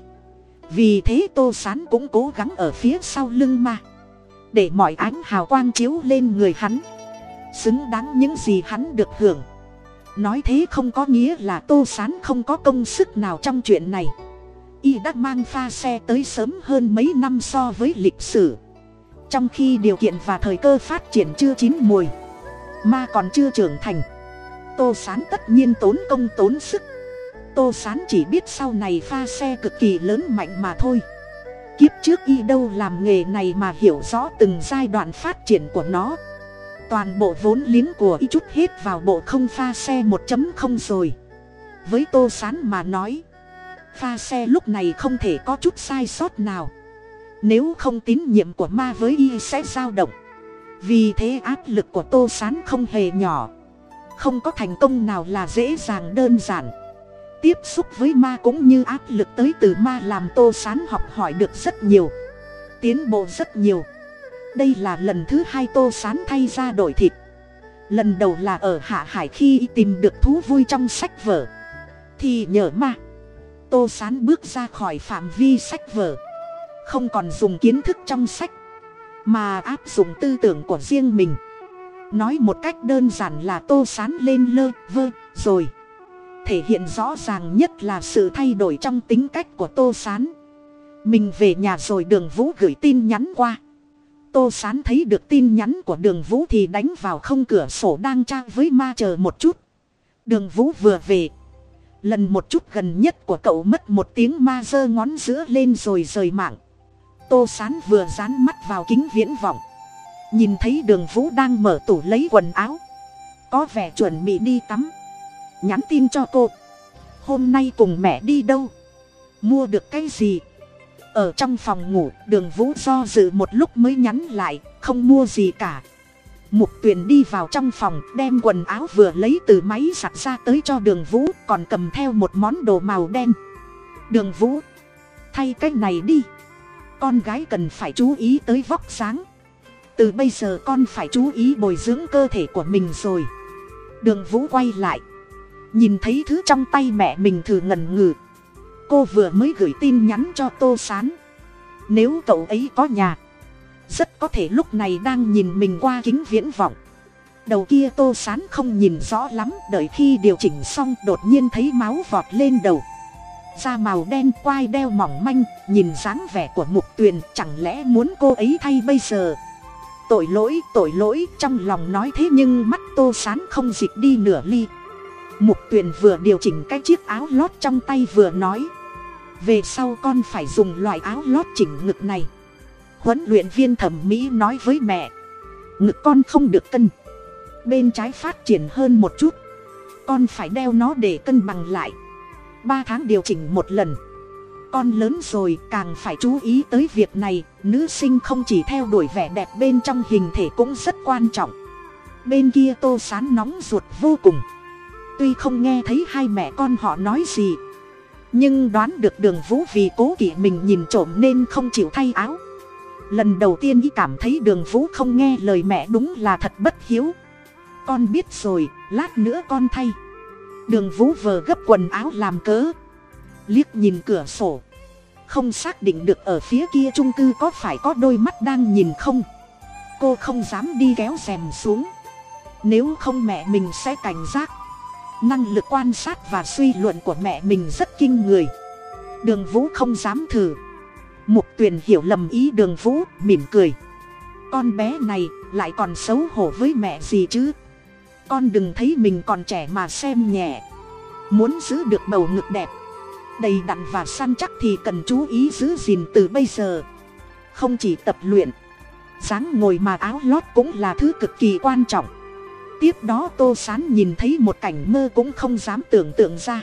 vì thế tô sán cũng cố gắng ở phía sau lưng ma để mọi ánh hào quang chiếu lên người hắn. Xứng đáng những gì hắn được hưởng. Nói thế không có nghĩa là tô sán không có công sức nào trong chuyện này. Y đã mang pha xe tới sớm hơn mấy năm so với lịch sử. Trong khi điều kiện và thời cơ phát triển chưa chín mùi ma còn chưa trưởng thành, tô sán tất nhiên tốn công tốn sức tô sán chỉ biết sau này pha xe cực kỳ lớn mạnh mà thôi. Kiếp trước y đâu làm nghề này mà hiểu rõ từng giai đoạn phát triển của nó. Toàn bộ vốn liếng của y chút hết vào bộ không pha xe một chấm không rồi. Với tô sán mà nói, pha xe lúc này không thể có chút sai sót nào. Nếu không tín nhiệm của ma với y sẽ dao động. Vì thế áp lực của tô sán không hề nhỏ. Không có thành công nào là dễ dàng đơn giản tiếp xúc với ma cũng như áp lực tới từ ma làm tô sán học hỏi được rất nhiều, tiến bộ rất nhiều. Đây là lần thứ hai tô sán thay ra đổi thịt. Lần đầu là ở hạ hải khi tìm được thú vui trong sách vở. Thì nhờ ma, tô sán bước ra khỏi phạm vi sách vở. Không còn dùng kiến thức trong sách, mà áp dụng tư tưởng của riêng mình. Nói một cách đơn giản là tô sán lên lơ vơ, rồi thể hiện rõ ràng nhất là sự thay đổi trong tính cách của tô sán. Mình về nhà rồi đường vũ gửi tin nhắn qua. Tô sán thấy được tin nhắn của đường vũ thì đánh vào không cửa sổ đang trang với ma chờ một chút. Đường vũ vừa về. Lần một chút gần nhất của cậu mất một tiếng ma giơ ngón giữa lên rồi rời mạng. Tô sán vừa dán mắt vào kính viễn vọng. Nhìn thấy đường vũ đang mở tủ lấy quần áo. Có vẻ chuẩn bị đi tắm nhắn tin cho cô. Hôm nay cùng mẹ đi đâu? Mua được cái gì? Ở trong phòng ngủ, đường vũ do dự một lúc mới nhắn lại, không mua gì cả. Mục tuyền đi vào trong phòng, đem quần áo vừa lấy từ máy giặt ra tới cho đường vũ, còn cầm theo một món đồ màu đen. Đường vũ, thay cái này đi. Con gái cần phải chú ý tới vóc sáng từ bây giờ con phải chú ý bồi dưỡng cơ thể của mình rồi. Đường vũ quay lại nhìn thấy thứ trong tay mẹ mình thử ngần ngừ. Cô vừa mới gửi tin nhắn cho tô s á n nếu cậu ấy có nhà, rất có thể lúc này đang nhìn mình qua kính viễn vọng. Đầu kia tô s á n không nhìn rõ lắm, đợi khi điều chỉnh xong đột nhiên thấy máu vọt lên đầu. Da màu đen quai đeo mỏng manh, nhìn dáng vẻ của mục tuyền, chẳng lẽ muốn cô ấy thay bây giờ? Tội lỗi tội lỗi, trong lòng nói thế nhưng mắt tô sán không dịch đi nửa ly mục tuyền vừa điều chỉnh cái chiếc áo lót trong tay vừa nói. Về sau con phải dùng loại áo lót chỉnh ngực này. Huấn luyện viên thẩm mỹ nói với mẹ. Ngực con không được cân. Bên trái phát triển hơn một chút. Con phải đeo nó để cân bằng lại. Ba tháng điều chỉnh một lần. Con lớn rồi, càng phải chú ý tới việc này. Nữ sinh không chỉ theo đuổi vẻ đẹp bên trong hình thể cũng rất quan trọng. Bên kia tô sán nóng ruột vô cùng tuy không nghe thấy hai mẹ con họ nói gì, nhưng đoán được đường vũ vì cố kỵ mình nhìn trộm nên không chịu thay áo. Lần đầu tiên y cảm thấy đường vũ không nghe lời mẹ đúng là thật bất hiếu. Con biết rồi, lát nữa con thay. Đường vũ vờ gấp quần áo làm cớ. Liếc nhìn cửa sổ. Không xác định được ở phía kia trung cư có phải có đôi mắt đang nhìn không. Cô không dám đi kéo rèm xuống. Nếu không mẹ mình sẽ cảnh giác năng lực quan sát và suy luận của mẹ mình rất kinh người. Đường vũ không dám thử. Mục tuyền hiểu lầm ý đường vũ, mỉm cười. Con bé này lại còn xấu hổ với mẹ gì chứ? Con đừng thấy mình còn trẻ mà xem nhẹ. Muốn giữ được bầu ngực đẹp, đầy đặn và săn chắc thì cần chú ý giữ gìn từ bây giờ. Không chỉ tập luyện, dáng ngồi mà áo lót cũng là thứ cực kỳ quan trọng tiếp đó tô sán nhìn thấy một cảnh mơ cũng không dám tưởng tượng ra.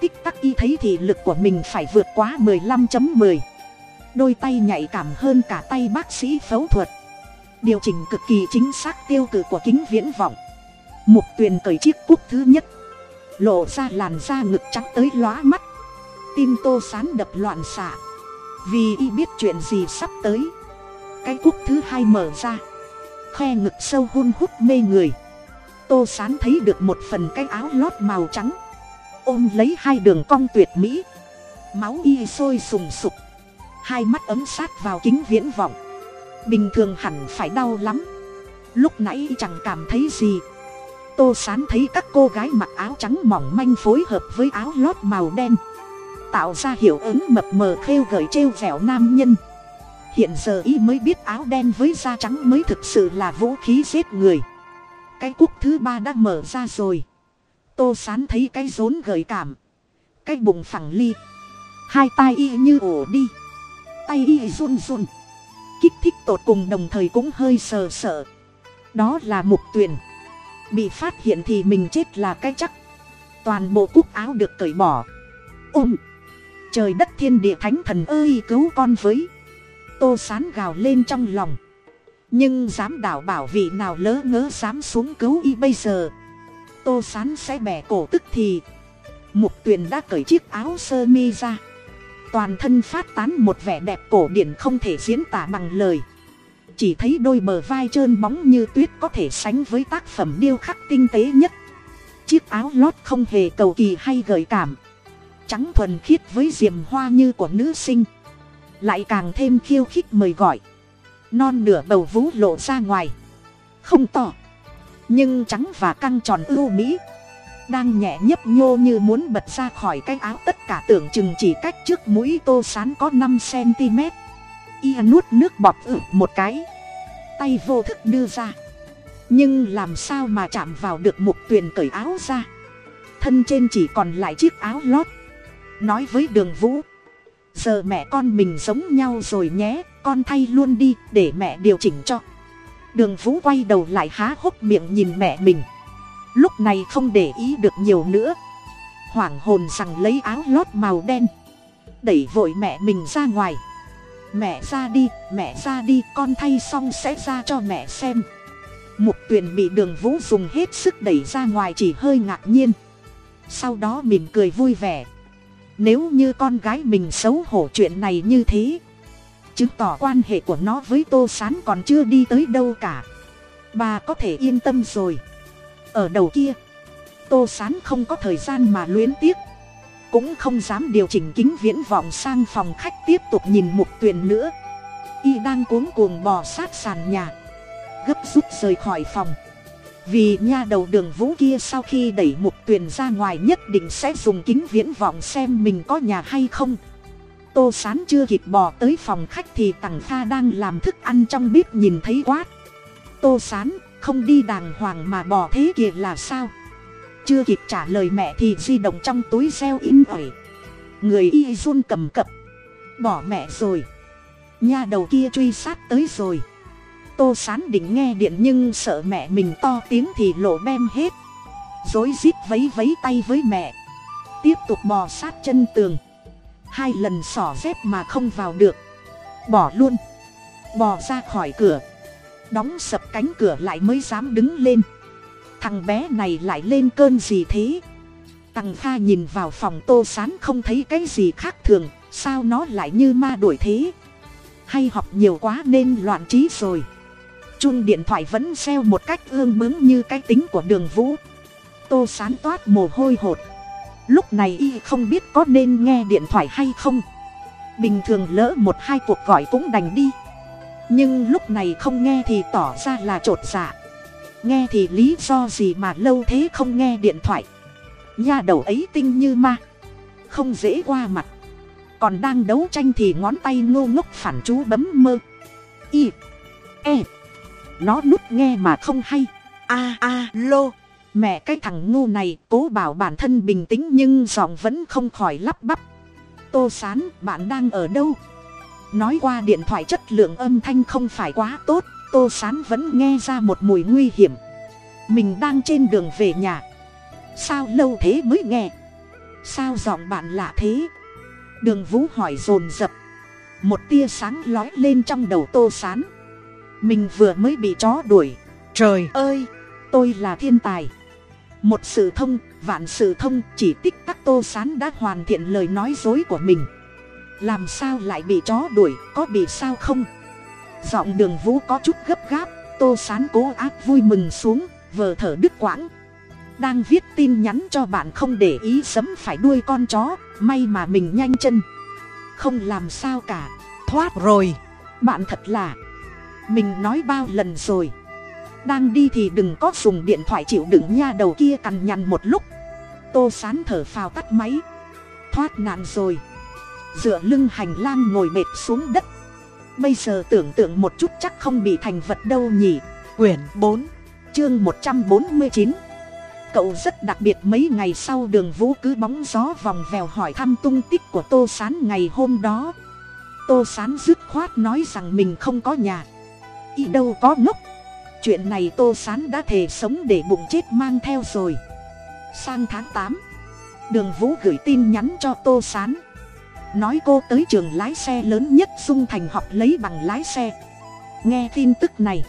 Tích tắc y thấy thị lực của mình phải vượt quá mười lăm chấm mười. Đôi tay nhạy cảm hơn cả tay bác sĩ phẫu thuật. Điều chỉnh cực kỳ chính xác tiêu cự của kính viễn vọng. Mục tuyền cởi chiếc cúc thứ nhất. Lộ ra làn da ngực trắng tới lóa mắt. Tim tô sán đập loạn xạ. Vì y biết chuyện gì sắp tới. Cái cúc thứ hai mở ra. Khe ngực sâu hun hút mê người tô sán thấy được một phần cái áo lót màu trắng. Ôm lấy hai đường cong tuyệt mỹ. Máu y sôi sùng sục. Hai mắt ấm sát vào kính viễn vọng. Bình thường hẳn phải đau lắm. Lúc nãy chẳng cảm thấy gì. Tô sán thấy các cô gái mặc áo trắng mỏng manh phối hợp với áo lót màu đen. Tạo ra hiệu ứng mập mờ khêu gợi trêu vẻo nam nhân. Hiện giờ y mới biết áo đen với da trắng mới thực sự là vũ khí giết người cái cúc thứ ba đã mở ra rồi. Tô sán thấy cái rốn gợi cảm. Cái bụng phẳng ly. Hai tay y như ổ đi. Tay y run run. Kích thích tột cùng đồng thời cũng hơi sờ sợ đó là mục tuyền bị phát hiện thì mình chết là cái chắc. Toàn bộ cúc áo được cởi bỏ. Ôm. Trời đất thiên địa thánh thần ơi cứu con với. Tô sán gào lên trong lòng nhưng dám đảo bảo vị nào lỡ ngớ dám xuống cứu y bây giờ. Tô sán sẽ bẻ cổ tức thì. Mục tuyền đã cởi chiếc áo sơ mi ra. Toàn thân phát tán một vẻ đẹp cổ điển không thể diễn tả bằng lời. Chỉ thấy đôi bờ vai trơn bóng như tuyết có thể sánh với tác phẩm điêu khắc tinh tế nhất. Chiếc áo lót không hề cầu kỳ hay gợi cảm. Trắng thuần khiết với diềm hoa như của nữ sinh. Lại càng thêm khiêu khích mời gọi non nửa bầu vú lộ ra ngoài. Không to, nhưng trắng và căng tròn ưu mỹ. Đang nhẹ nhấp nhô như muốn bật ra khỏi cái áo tất cả tưởng chừng chỉ cách trước mũi tô sán có năm cm y nuốt nước bọt ử một cái. Tay vô thức đưa ra. Nhưng làm sao mà chạm vào được mục tuyền cởi áo ra? Thân trên chỉ còn lại chiếc áo lót. Nói với đường vũ. Giờ mẹ con mình giống nhau rồi nhé con thay luôn đi, để mẹ điều chỉnh cho. Đường vũ quay đầu lại há hốc miệng nhìn mẹ mình. Lúc này không để ý được nhiều nữa. Hoảng hồn rằng lấy áo lót màu đen. Đẩy vội mẹ mình ra ngoài. Mẹ ra đi, mẹ ra đi, con thay xong sẽ ra cho mẹ xem. Mục tuyền bị đường vũ dùng hết sức đẩy ra ngoài chỉ hơi ngạc nhiên. Sau đó mỉm cười vui vẻ. Nếu như con gái mình xấu hổ chuyện này như thế chứng tỏ quan hệ của nó với tô s á n còn chưa đi tới đâu cả. Bà có thể yên tâm rồi. Ở đầu kia, tô s á n không có thời gian mà luyến tiếc. Cũng không dám điều chỉnh kính viễn vọng sang phòng khách tiếp tục nhìn mục tuyền nữa. Y đang cuống cuồng bò sát sàn nhà, gấp rút rời khỏi phòng. Vì nha đầu đường vũ kia sau khi đẩy mục tuyền ra ngoài nhất định sẽ dùng kính viễn vọng xem mình có nhà hay không tô sán chưa kịp bỏ tới phòng khách thì tằng kha đang làm thức ăn trong bếp nhìn thấy quát. Tô sán, không đi đàng hoàng mà bỏ thế kia là sao? Chưa kịp trả lời mẹ thì di động trong túi reo in ỏi người y run cầm cập. Bỏ mẹ rồi. Nha đầu kia truy sát tới rồi. Tô sán định nghe điện nhưng sợ mẹ mình to tiếng thì lộ bem hết. Rối rít vấy vấy tay với mẹ. Tiếp tục bò sát chân tường hai lần xỏ dép mà không vào được. Bỏ luôn. Bò ra khỏi cửa. Đóng sập cánh cửa lại mới dám đứng lên. Thằng bé này lại lên cơn gì thế? Tằng kha nhìn vào phòng tô sán không thấy cái gì khác thường, sao nó lại như ma đuổi thế? Hay học nhiều quá nên loạn trí rồi. Chung điện thoại vẫn xeo một cách ương bướng như cái tính của đường vũ. Tô sán toát mồ hôi hột lúc này y không biết có nên nghe điện thoại hay không. Bình thường lỡ một hai cuộc gọi cũng đành đi. Nhưng lúc này không nghe thì tỏ ra là t r ộ t dạ. Nghe thì lý do gì mà lâu thế không nghe điện thoại? Nha đầu ấy tinh như ma. Không dễ qua mặt. Còn đang đấu tranh thì ngón tay ngô ngốc phản chú bấm mơ. Y e. Nó nút nghe mà không hay. A a, lô mẹ cái thằng ngu này cố bảo bản thân bình tĩnh nhưng giọng vẫn không khỏi lắp bắp. Tô sán, bạn đang ở đâu? Nói qua điện thoại chất lượng âm thanh không phải quá tốt, tô sán vẫn nghe ra một mùi nguy hiểm. Mình đang trên đường về nhà. Sao lâu thế mới nghe? Sao giọng bạn lạ thế? Đường vũ hỏi dồn dập. Một tia sáng lói lên trong đầu tô sán. Mình vừa mới bị chó đuổi. Trời ơi, tôi là thiên tài một sự thông, vạn sự thông, chỉ tích tắc tô sán đã hoàn thiện lời nói dối của mình. Làm sao lại bị chó đuổi, có bị sao không? Giọng đường vũ có chút gấp gáp, tô sán cố áp vui mừng xuống, vờ thở đứt quãng. Đang viết tin nhắn cho bạn không để ý sấm phải đuôi con chó, may mà mình nhanh chân. Không làm sao cả, thoát rồi. Bạn thật là, mình nói bao lần rồi đang đi thì đừng có dùng điện thoại chịu đựng nha đầu kia cằn nhằn một lúc. Tô sán thở phào tắt máy. Thoát nạn rồi. Dựa lưng hành lang ngồi mệt xuống đất. Bây giờ tưởng tượng một chút chắc không bị thành vật đâu nhỉ. Quyển bốn, chương một trăm bốn mươi chín. Cậu rất đặc biệt mấy ngày sau đường vũ cứ bóng gió vòng vèo hỏi thăm tung tích của tô sán ngày hôm đó. Tô sán dứt khoát nói rằng mình không có nhà. Y đâu có ngốc chuyện này tô sán đã thề sống để bụng chết mang theo rồi. Sang tháng tám, đường vũ gửi tin nhắn cho tô sán. Nói cô tới trường lái xe lớn nhất dung thành học lấy bằng lái xe. Nghe tin tức này,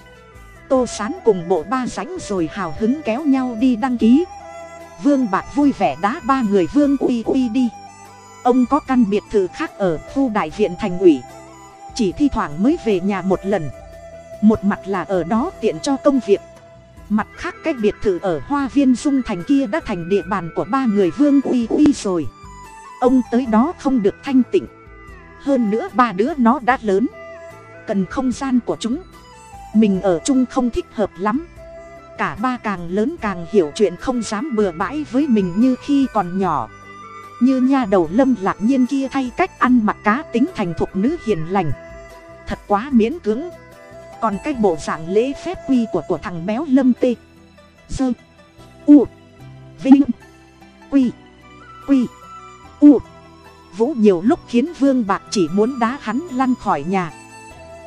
tô sán cùng bộ ba rãnh rồi hào hứng kéo nhau đi đăng ký. Vương bạc vui vẻ đá ba người vương uy uy đi. Ông có căn biệt thự khác ở khu đại viện thành ủy. Chỉ thi thoảng mới về nhà một lần một mặt là ở đó tiện cho công việc. Mặt khác cái biệt thự ở hoa viên dung thành kia đã thành địa bàn của ba người vương uy uy rồi. Ông tới đó không được thanh tịnh. Hơn nữa ba đứa nó đã lớn. Cần không gian của chúng. Mình ở chung không thích hợp lắm. Cả ba càng lớn càng hiểu chuyện không dám bừa bãi với mình như khi còn nhỏ. Như nha đầu lâm lạc nhiên kia thay cách ăn mặc cá tính thành thục nữ hiền lành. Thật quá miễn cưỡng còn cái bộ dạng lễ phép quy của của thằng béo lâm tê. Dơ. U. Vinh. Quy. Quy. U. Vũ nhiều lúc khiến vương bạc chỉ muốn đá hắn lăn khỏi nhà.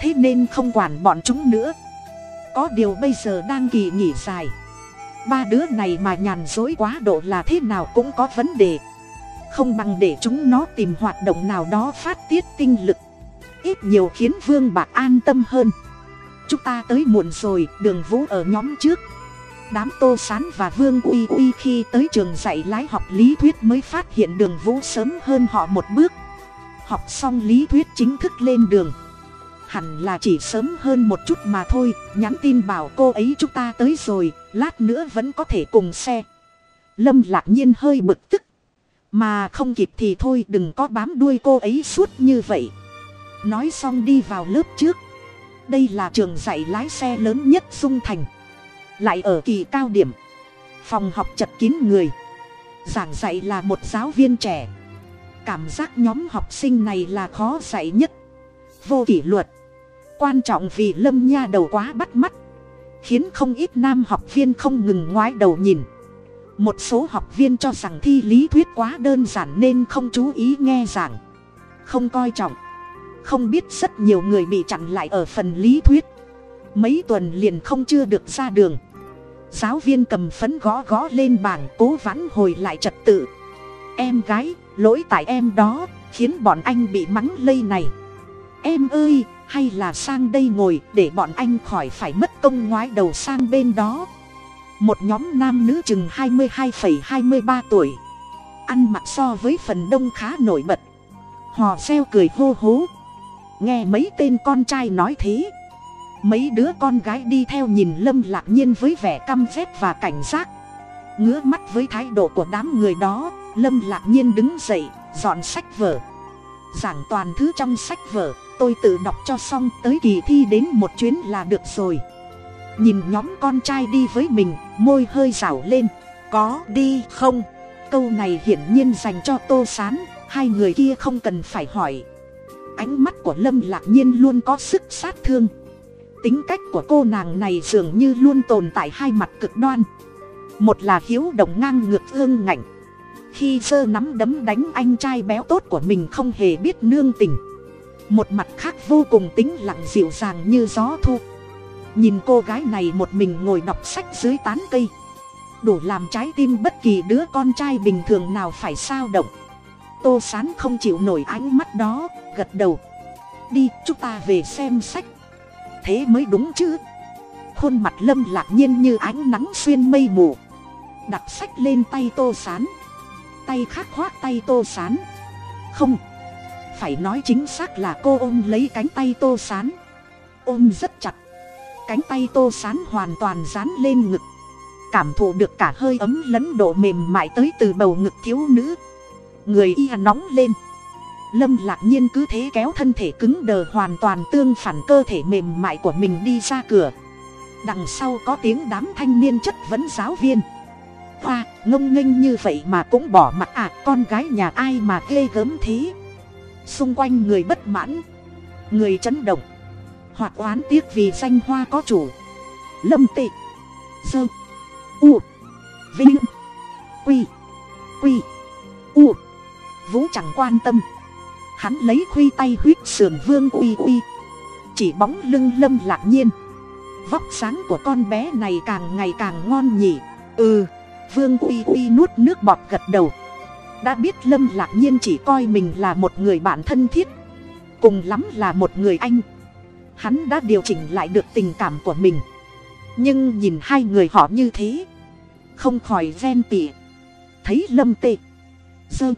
Thế nên không quản bọn chúng nữa. Có điều bây giờ đang kỳ nghỉ dài. Ba đứa này mà nhàn dối quá độ là thế nào cũng có vấn đề. Không bằng để chúng nó tìm hoạt động nào đó phát tiết tinh lực. Ít nhiều khiến vương bạc an tâm hơn chúng ta tới muộn rồi, đường vũ ở nhóm trước. Đám tô sán và vương uy uy khi tới trường dạy lái học lý thuyết mới phát hiện đường vũ sớm hơn họ một bước. Học xong lý thuyết chính thức lên đường. Hẳn là chỉ sớm hơn một chút mà thôi, nhắn tin bảo cô ấy chúng ta tới rồi, lát nữa vẫn có thể cùng xe. Lâm lạc nhiên hơi bực tức. Mà không kịp thì thôi, đừng có bám đuôi cô ấy suốt như vậy. Nói xong đi vào lớp trước đây là trường dạy lái xe lớn nhất dung thành. Lại ở kỳ cao điểm. Phòng học chật kín người. Giảng dạy là một giáo viên trẻ. Cảm giác nhóm học sinh này là khó dạy nhất. Vô kỷ luật. Quan trọng vì lâm nha đầu quá bắt mắt. Khiến không ít nam học viên không ngừng ngoái đầu nhìn. Một số học viên cho rằng thi lý thuyết quá đơn giản nên không chú ý nghe giảng. Không coi trọng không biết rất nhiều người bị chặn lại ở phần lý thuyết. Mấy tuần liền không chưa được ra đường. Giáo viên cầm phấn gõ gõ lên bảng cố vãn hồi lại trật tự. Em gái, lỗi tại em đó, khiến bọn anh bị mắng lây này. Em ơi, hay là sang đây ngồi để bọn anh khỏi phải mất công ngoái đầu sang bên đó. Một nhóm nam nữ chừng hai mươi hai phẩy hai mươi ba tuổi. Ăn mặc so với phần đông khá nổi bật. Hò reo cười hô hố nghe mấy tên con trai nói thế. Mấy đứa con gái đi theo nhìn lâm lạc nhiên với vẻ căm rét và cảnh giác. Ngứa mắt với thái độ của đám người đó, lâm lạc nhiên đứng dậy, dọn sách vở. Giảng toàn thứ trong sách vở, tôi tự đọc cho xong, tới kỳ thi đến một chuyến là được rồi. Nhìn nhóm con trai đi với mình, môi hơi rảo lên. Có đi không? Câu này hiển nhiên dành cho tô s á n hai người kia không cần phải hỏi ánh mắt của lâm lạc nhiên luôn có sức sát thương. Tính cách của cô nàng này dường như luôn tồn tại hai mặt cực đoan. Một là hiếu động ngang ngược ương ngạnh. Khi giơ nắm đấm đánh anh trai béo tốt của mình không hề biết nương tình. Một mặt khác vô cùng tính lặng dịu dàng như gió thu. Nhìn cô gái này một mình ngồi đọc sách dưới tán cây. Đủ làm trái tim bất kỳ đứa con trai bình thường nào phải sao động tô sán không chịu nổi ánh mắt đó, gật đầu. Đi, chúng ta về xem sách. Thế mới đúng chứ. Khuôn mặt lâm lạc nhiên như ánh nắng xuyên mây mù. Đặt sách lên tay tô sán. Tay khác khoác tay tô sán. Không. Phải nói chính xác là cô ôm lấy cánh tay tô sán. Ôm rất chặt. Cánh tay tô sán hoàn toàn dán lên ngực. Cảm thụ được cả hơi ấm lẫn độ mềm mại tới từ bầu ngực thiếu nữ người y nóng lên. Lâm lạc nhiên cứ thế kéo thân thể cứng đờ hoàn toàn tương phản cơ thể mềm mại của mình đi ra cửa. Đằng sau có tiếng đám thanh niên chất vấn giáo viên. Hoa, ngông nghênh như vậy mà cũng bỏ mặt à con gái nhà ai mà ghê gớm thế? Xung quanh người bất mãn, người chấn động, hoặc oán tiếc vì danh hoa có chủ. Lâm tị, sơ, u, vinh, quy quy, u vũ chẳng quan tâm. Hắn lấy khuy tay huyết sườn vương uy uy. Chỉ bóng lưng lâm lạc nhiên. Vóc sáng của con bé này càng ngày càng ngon nhỉ. Ừ vương uy uy nuốt nước bọt gật đầu. Đã biết lâm lạc nhiên chỉ coi mình là một người bạn thân thiết. Cùng lắm là một người anh. Hắn đã điều chỉnh lại được tình cảm của mình. Nhưng nhìn hai người họ như thế. Không khỏi ghen tỉ thấy lâm tê. Dơ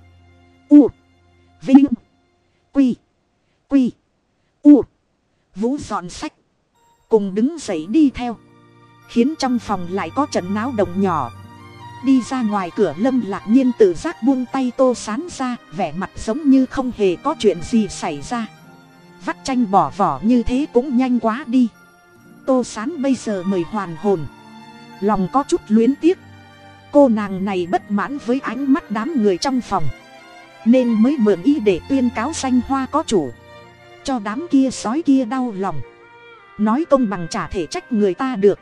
u. Vinh. Quy. Quy. U. Vũ dọn sách. Cùng đứng dậy đi theo. Khiến trong phòng lại có trận náo động nhỏ. Đi ra ngoài cửa lâm lạc nhiên tự giác buông tay tô sán ra, vẻ mặt giống như không hề có chuyện gì xảy ra. Vắt tranh bỏ vỏ như thế cũng nhanh quá đi. Tô sán bây giờ mời hoàn hồn. Lòng có chút luyến tiếc. Cô nàng này bất mãn với ánh mắt đám người trong phòng nên mới mượn ý để tuyên cáo danh hoa có chủ. Cho đám kia sói kia đau lòng. Nói công bằng trả thể trách người ta được.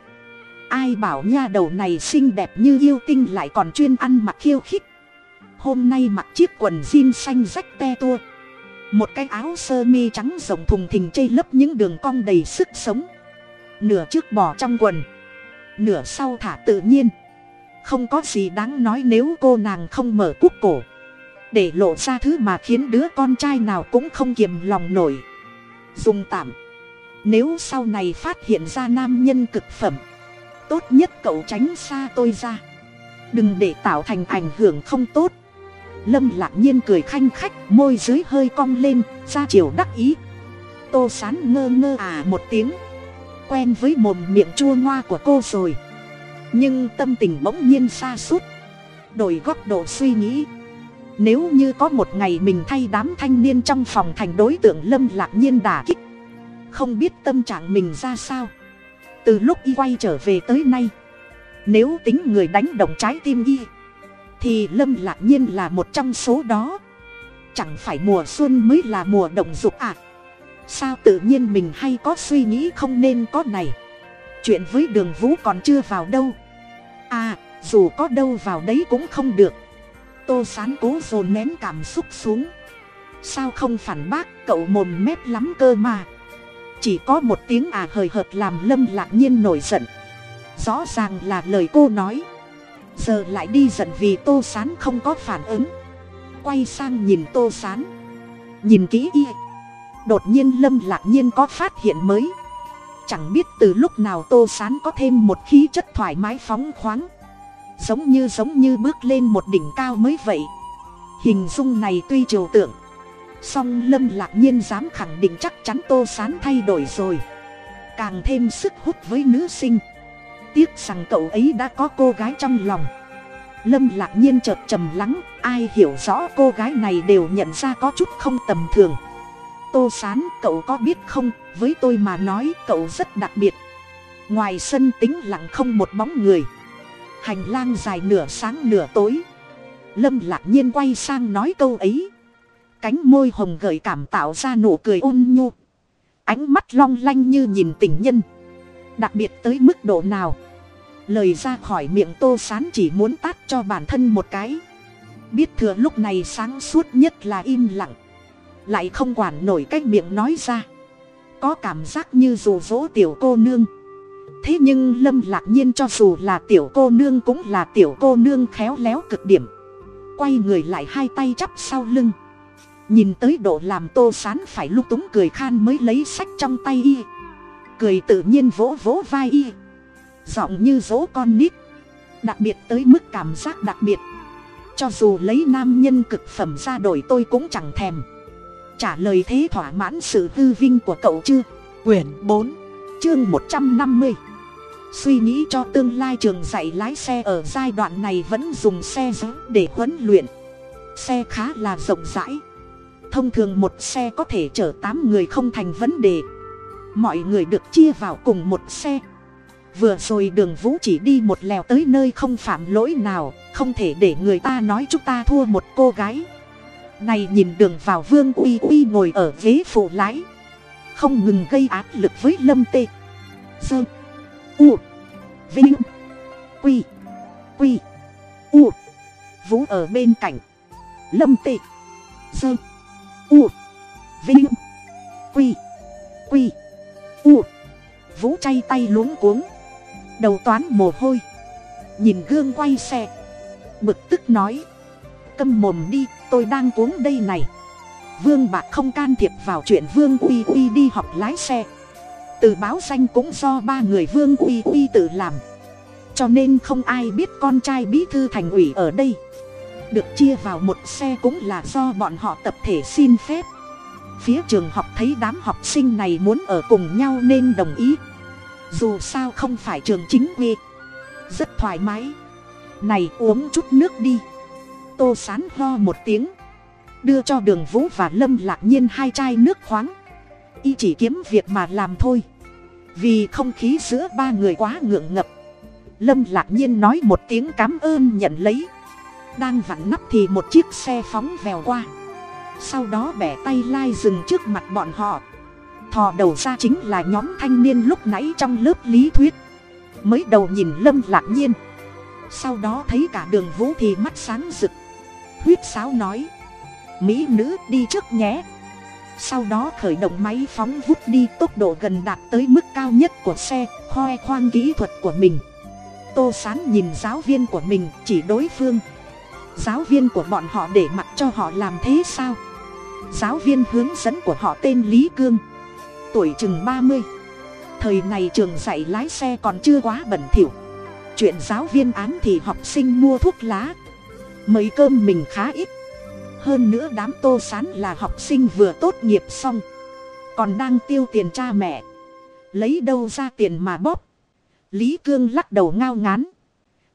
Ai bảo nha đầu này xinh đẹp như yêu tinh lại còn chuyên ăn mặc khiêu khích. Hôm nay mặc chiếc quần jean xanh rách te tua. Một cái áo sơ mi trắng rộng thùng thình chây lấp những đường cong đầy sức sống. Nửa trước bỏ trong quần. Nửa sau thả tự nhiên. Không có gì đáng nói nếu cô nàng không mở cúc cổ để lộ ra thứ mà khiến đứa con trai nào cũng không kiềm lòng nổi. Dùng tạm. Nếu sau này phát hiện ra nam nhân cực phẩm, tốt nhất cậu tránh xa tôi ra. Đừng để tạo thành ảnh hưởng không tốt. Lâm lạc nhiên cười khanh khách, môi dưới hơi cong lên, ra chiều đắc ý. Tô sán ngơ ngơ à một tiếng. Quen với mồm miệng chua ngoa của cô rồi. Nhưng tâm tình bỗng nhiên xa suốt. Đổi góc độ suy nghĩ nếu như có một ngày mình thay đám thanh niên trong phòng thành đối tượng lâm lạc nhiên đả kích, không biết tâm trạng mình ra sao. Từ lúc y quay trở về tới nay, nếu tính người đánh động trái tim y, thì lâm lạc nhiên là một trong số đó. Chẳng phải mùa xuân mới là mùa động dục à? Sao tự nhiên mình hay có suy nghĩ không nên có này? Chuyện với đường vũ còn chưa vào đâu. À dù có đâu vào đấy cũng không được tô sán cố dồn nén cảm xúc xuống. Sao không phản bác, cậu mồm mép lắm cơ mà. Chỉ có một tiếng à hời hợt làm lâm lạc nhiên nổi giận. Rõ ràng là lời cô nói. Giờ lại đi giận vì tô sán không có phản ứng. Quay sang nhìn tô sán. Nhìn kỹ y. Đột nhiên lâm lạc nhiên có phát hiện mới. Chẳng biết từ lúc nào tô sán có thêm một khí chất thoải mái phóng khoáng giống như giống như bước lên một đỉnh cao mới vậy. Hình dung này tuy trừu tượng, song lâm lạc nhiên dám khẳng định chắc chắn tô sán thay đổi rồi. Càng thêm sức hút với nữ sinh. Tiếc rằng cậu ấy đã có cô gái trong lòng. Lâm lạc nhiên chợt trầm lắng, ai hiểu rõ cô gái này đều nhận ra có chút không tầm thường. Tô sán, cậu có biết không? Với tôi mà nói, cậu rất đặc biệt. Ngoài sân tính lặng không một bóng người hành lang dài nửa sáng nửa tối. Lâm lạc nhiên quay sang nói câu ấy. Cánh môi hồng gợi cảm tạo ra nụ cười ôn nhu. Ánh mắt long lanh như nhìn tình nhân. Đặc biệt tới mức độ nào? Lời ra khỏi miệng tô sán chỉ muốn tát cho bản thân một cái. Biết thừa lúc này sáng suốt nhất là im lặng. Lại không quản nổi cái miệng nói ra. Có cảm giác như rủ rỗ tiểu cô nương thế nhưng lâm lạc nhiên cho dù là tiểu cô nương cũng là tiểu cô nương khéo léo cực điểm. Quay người lại hai tay chắp sau lưng. Nhìn tới độ làm tô sán phải lúc túng cười khan mới lấy sách trong tay y. Cười tự nhiên vỗ vỗ vai y. Giọng như dỗ con nít. Đặc biệt tới mức cảm giác đặc biệt. Cho dù lấy nam nhân cực phẩm ra đổi tôi cũng chẳng thèm. Trả lời thế thỏa mãn sự hư vinh của cậu chưa? Quyển bốn, chương một trăm năm mươi suy nghĩ cho tương lai trường dạy lái xe ở giai đoạn này vẫn dùng xe giữ để huấn luyện. Xe khá là rộng rãi. Thông thường một xe có thể chở tám người không thành vấn đề. Mọi người được chia vào cùng một xe. Vừa rồi đường vũ chỉ đi một lèo tới nơi không phạm lỗi nào, không thể để người ta nói chúng ta thua một cô gái. Này nhìn đường vào vương uy uy ngồi ở ghế phụ lái. Không ngừng gây áp lực với lâm tê. Sơ u. Vinh. Quy. Quy. U. Vũ ở bên cạnh. Lâm Tị, sơ u. Vinh. Quy. Quy. U. Vũ chay tay luống cuống. Đầu toán mồ hôi. Nhìn gương quay xe. Bực tức nói. Câm mồm đi tôi đang cuống đây này. Vương bạc không can thiệp vào chuyện vương uy uy đi học lái xe từ báo danh cũng do ba người vương uy uy tự làm. Cho nên không ai biết con trai bí thư thành ủy ở đây. Được chia vào một xe cũng là do bọn họ tập thể xin phép. Phía trường học thấy đám học sinh này muốn ở cùng nhau nên đồng ý. Dù sao không phải trường chính quy. Rất thoải mái. Này uống chút nước đi. Tô sán ho một tiếng. Đưa cho đường vũ và lâm lạc nhiên hai chai nước khoáng y chỉ kiếm việc mà làm thôi. Vì không khí giữa ba người quá ngượng ngập. Lâm lạc nhiên nói một tiếng cám ơn nhận lấy. Đang vặn nắp thì một chiếc xe phóng vèo qua. Sau đó bẻ tay lai dừng trước mặt bọn họ. Thò đầu ra chính là nhóm thanh niên lúc nãy trong lớp lý thuyết. Mới đầu nhìn lâm lạc nhiên. Sau đó thấy cả đường vũ thì mắt sáng rực. Huyết sáo nói, mỹ nữ, đi trước nhé sau đó khởi động máy phóng vút đi tốc độ gần đạt tới mức cao nhất của xe, khoe khoang kỹ thuật của mình. Tô sán nhìn giáo viên của mình chỉ đối phương. Giáo viên của bọn họ để mặc cho họ làm thế sao? Giáo viên hướng dẫn của họ tên lý cương. Tuổi chừng ba mươi. Thời này trường dạy lái xe còn chưa quá bẩn thỉu. Chuyện giáo viên án thì học sinh mua thuốc lá. Mấy cơm mình khá ít hơn nữa đám tô sán là học sinh vừa tốt nghiệp xong. Còn đang tiêu tiền cha mẹ. Lấy đâu ra tiền mà bóp. Lý cương lắc đầu ngao ngán.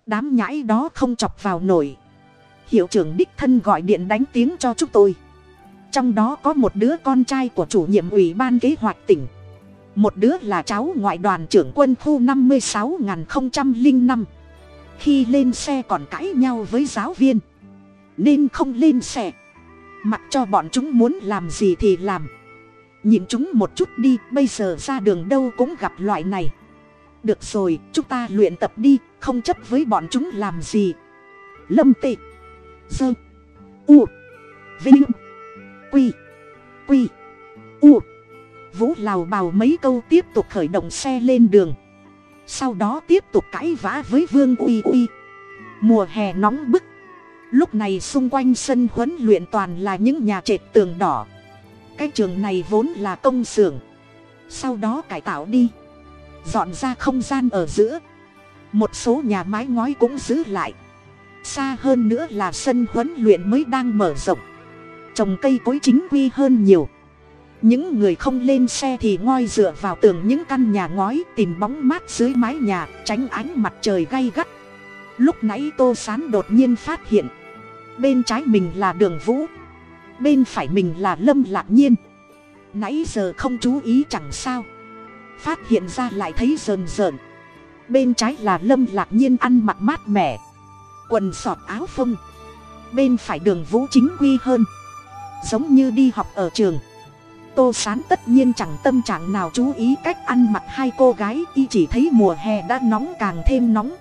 Đám nhãi đó không chọc vào nổi. Hiệu trưởng đích thân gọi điện đánh tiếng cho chúng tôi. Trong đó có một đứa con trai của chủ nhiệm ủy ban kế hoạch tỉnh. Một đứa là cháu ngoại đoàn trưởng quân khu năm mươi sáu nghìn năm. Khi lên xe còn cãi nhau với giáo viên nên không lên xe. Mặc cho bọn chúng muốn làm gì thì làm. Nhìn chúng một chút đi, bây giờ ra đường đâu cũng gặp loại này. Được rồi, chúng ta luyện tập đi, không chấp với bọn chúng làm gì. Lâm tị, dơ, u, vinh, quy quy, u. Vũ lào bào mấy câu tiếp tục khởi động xe lên đường. Sau đó tiếp tục cãi vã với vương uy uy. Mùa hè nóng bức lúc này xung quanh sân huấn luyện toàn là những nhà trệt tường đỏ. Cái trường này vốn là công xưởng. Sau đó cải tạo đi. Dọn ra không gian ở giữa. Một số nhà mái ngói cũng giữ lại. Xa hơn nữa là sân huấn luyện mới đang mở rộng. Trồng cây cối chính quy hơn nhiều. Những người không lên xe thì ngoi dựa vào tường những căn nhà ngói tìm bóng mát dưới mái nhà, tránh ánh mặt trời gay gắt. Lúc nãy tô sán đột nhiên phát hiện bên trái mình là đường vũ. Bên phải mình là lâm lạc nhiên. Nãy giờ không chú ý chẳng sao. Phát hiện ra lại thấy rờn rợn. Bên trái là lâm lạc nhiên ăn mặc mát mẻ. Quần sọt áo phông. Bên phải đường vũ chính quy hơn. Giống như đi học ở trường. Tô sán tất nhiên chẳng tâm trạng nào chú ý cách ăn mặc hai cô gái y chỉ thấy mùa hè đã nóng càng thêm nóng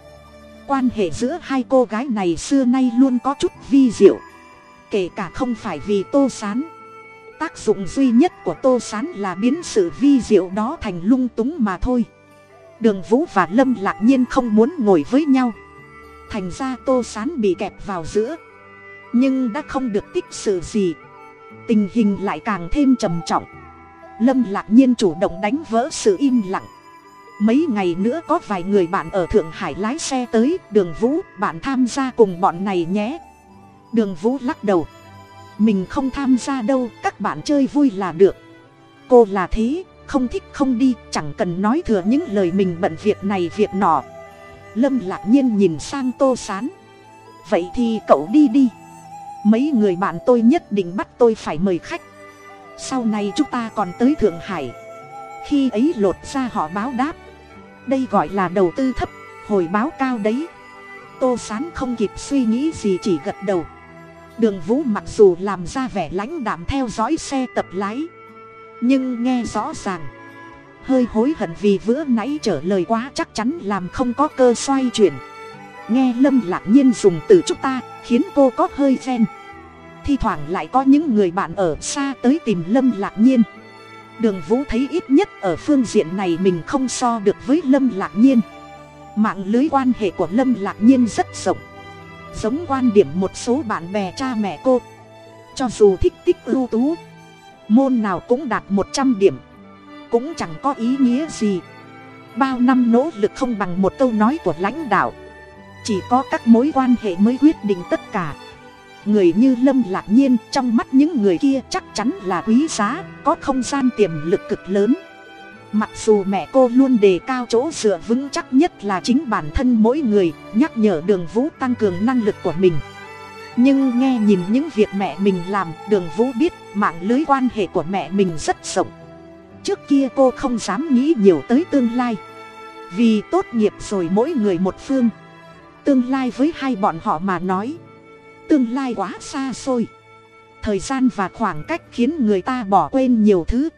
quan hệ giữa hai cô gái này xưa nay luôn có chút vi diệu. Kể cả không phải vì tô sán, tác dụng duy nhất của tô sán là biến sự vi diệu đó thành lung túng mà thôi. Đường vũ và lâm lạc nhiên không muốn ngồi với nhau. Thành ra tô sán bị kẹp vào giữa, nhưng đã không được tích sự gì. Tình hình lại càng thêm trầm trọng. Lâm lạc nhiên chủ động đánh vỡ sự im lặng mấy ngày nữa có vài người bạn ở thượng hải lái xe tới, đường vũ, bạn tham gia cùng bọn này nhé. Đường vũ lắc đầu. Mình không tham gia đâu, các bạn chơi vui là được. Cô là thế, không thích không đi, chẳng cần nói thừa những lời mình bận việc này việc nọ. Lâm lạc nhiên nhìn sang tô sán. Vậy thì cậu đi đi. Mấy người bạn tôi nhất định bắt tôi phải mời khách. Sau này chúng ta còn tới thượng hải. Khi ấy lột ra họ báo đáp đây gọi là đầu tư thấp, hồi báo cao đấy. Tô sán không kịp suy nghĩ gì chỉ gật đầu. Đường vũ mặc dù làm ra vẻ lãnh đạm theo dõi xe tập lái, nhưng nghe rõ ràng, hơi hối hận vì vừa nãy trở lời quá chắc chắn làm không có cơ xoay chuyển. Nghe lâm lạc nhiên dùng từ chúng ta, khiến cô có hơi ghen. Thi thoảng lại có những người bạn ở xa tới tìm lâm lạc nhiên đường vũ thấy ít nhất ở phương diện này mình không so được với lâm lạc nhiên. Mạng lưới quan hệ của lâm lạc nhiên rất rộng. Giống quan điểm một số bạn bè cha mẹ cô. Cho dù thích tích ưu tú, môn nào cũng đạt một trăm điểm. Cũng chẳng có ý nghĩa gì. Bao năm nỗ lực không bằng một câu nói của lãnh đạo. Chỉ có các mối quan hệ mới quyết định tất cả người như lâm lạc nhiên, trong mắt những người kia chắc chắn là quý giá, có không gian tiềm lực cực lớn. Mặc dù mẹ cô luôn đề cao chỗ dựa vững chắc nhất là chính bản thân mỗi người, nhắc nhở đường vũ tăng cường năng lực của mình. Nhưng nghe nhìn những việc mẹ mình làm, đường vũ biết mạng lưới quan hệ của mẹ mình rất rộng. Trước kia cô không dám nghĩ nhiều tới tương lai. Vì tốt nghiệp rồi mỗi người một phương. Tương lai với hai bọn họ mà nói tương lai quá xa xôi. Thời gian và khoảng cách khiến người ta bỏ quên nhiều thứ.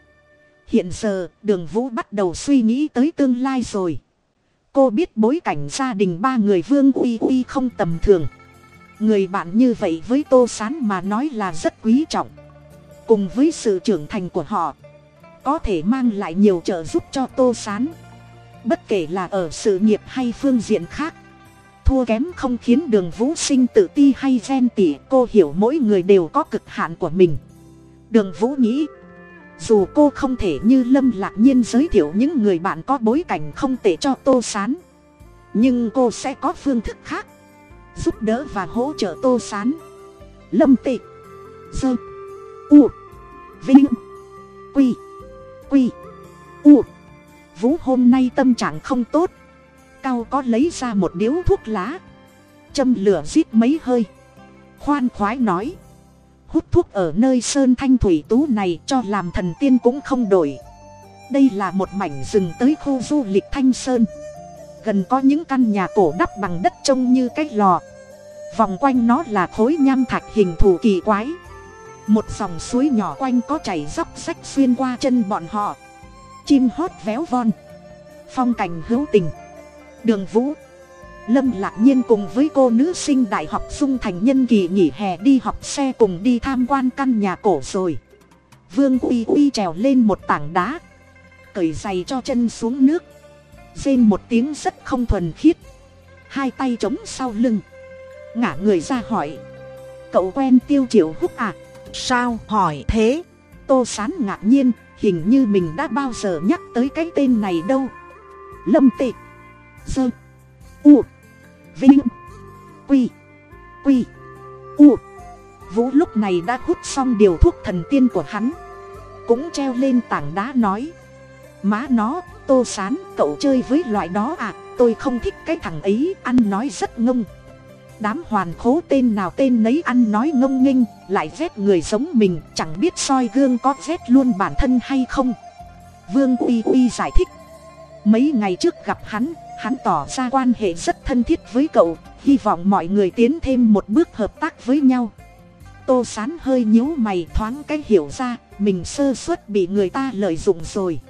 Hiện giờ, đường vũ bắt đầu suy nghĩ tới tương lai rồi. Cô biết bối cảnh gia đình ba người vương uy uy không tầm thường. Người bạn như vậy với tô s á n mà nói là rất quý trọng. Cùng với sự trưởng thành của họ, có thể mang lại nhiều trợ giúp cho tô s á n bất kể là ở sự nghiệp hay phương diện khác thua kém không khiến đường vũ sinh tự ti hay ghen tỉ, cô hiểu mỗi người đều có cực hạn của mình. Đường vũ nghĩ, dù cô không thể như lâm lạc nhiên giới thiệu những người bạn có bối cảnh không tệ cho tô s á n nhưng cô sẽ có phương thức khác, giúp đỡ và hỗ trợ tô sán. Lâm tị, dơ, u, vinh, quy quy, u. Vũ hôm nay tâm trạng không tốt cao có lấy ra một điếu thuốc lá. Châm lửa rít mấy hơi. Khoan khoái nói. Hút thuốc ở nơi sơn thanh thủy tú này cho làm thần tiên cũng không đổi. Đây là một mảnh rừng tới khu du lịch thanh sơn. Gần có những căn nhà cổ đắp bằng đất trông như cái lò. Vòng quanh nó là khối nham thạch hình thù kỳ quái. Một dòng suối nhỏ quanh có chảy dốc sách xuyên qua chân bọn họ. Chim hót véo von. Phong cảnh hữu tình đường vũ. Lâm lạc nhiên cùng với cô nữ sinh đại học dung thành nhân kỳ nghỉ hè đi học xe cùng đi tham quan căn nhà cổ rồi. Vương uy uy trèo lên một tảng đá. Cởi giày cho chân xuống nước. Rên một tiếng rất không thuần khiết. Hai tay trống sau lưng. Ngả người ra hỏi. Cậu quen tiêu triệu húc à? Sao? Hỏi thế. Tô sán ngạc nhiên hình như mình đã bao giờ nhắc tới cái tên này đâu. Lâm tị dơ u. Vinh. Quy. Quy. U. Vũ lúc này đã hút xong điều thuốc thần tiên của hắn. Cũng treo lên tảng đá nói. Má nó, tô sán, cậu chơi với loại đó à tôi không thích cái thằng ấy, ăn nói rất ngông. Đám hoàn khố tên nào tên nấy ăn nói ngông nghênh, lại ghét người giống mình, chẳng biết soi gương có ghét luôn bản thân hay không. Vương uy uy giải thích. Mấy ngày trước gặp hắn hắn tỏ ra quan hệ rất thân thiết với cậu, hy vọng mọi người tiến thêm một bước hợp tác với nhau. Tô sán hơi nhíu mày thoáng cái hiểu ra, mình sơ suất bị người ta lợi dụng rồi.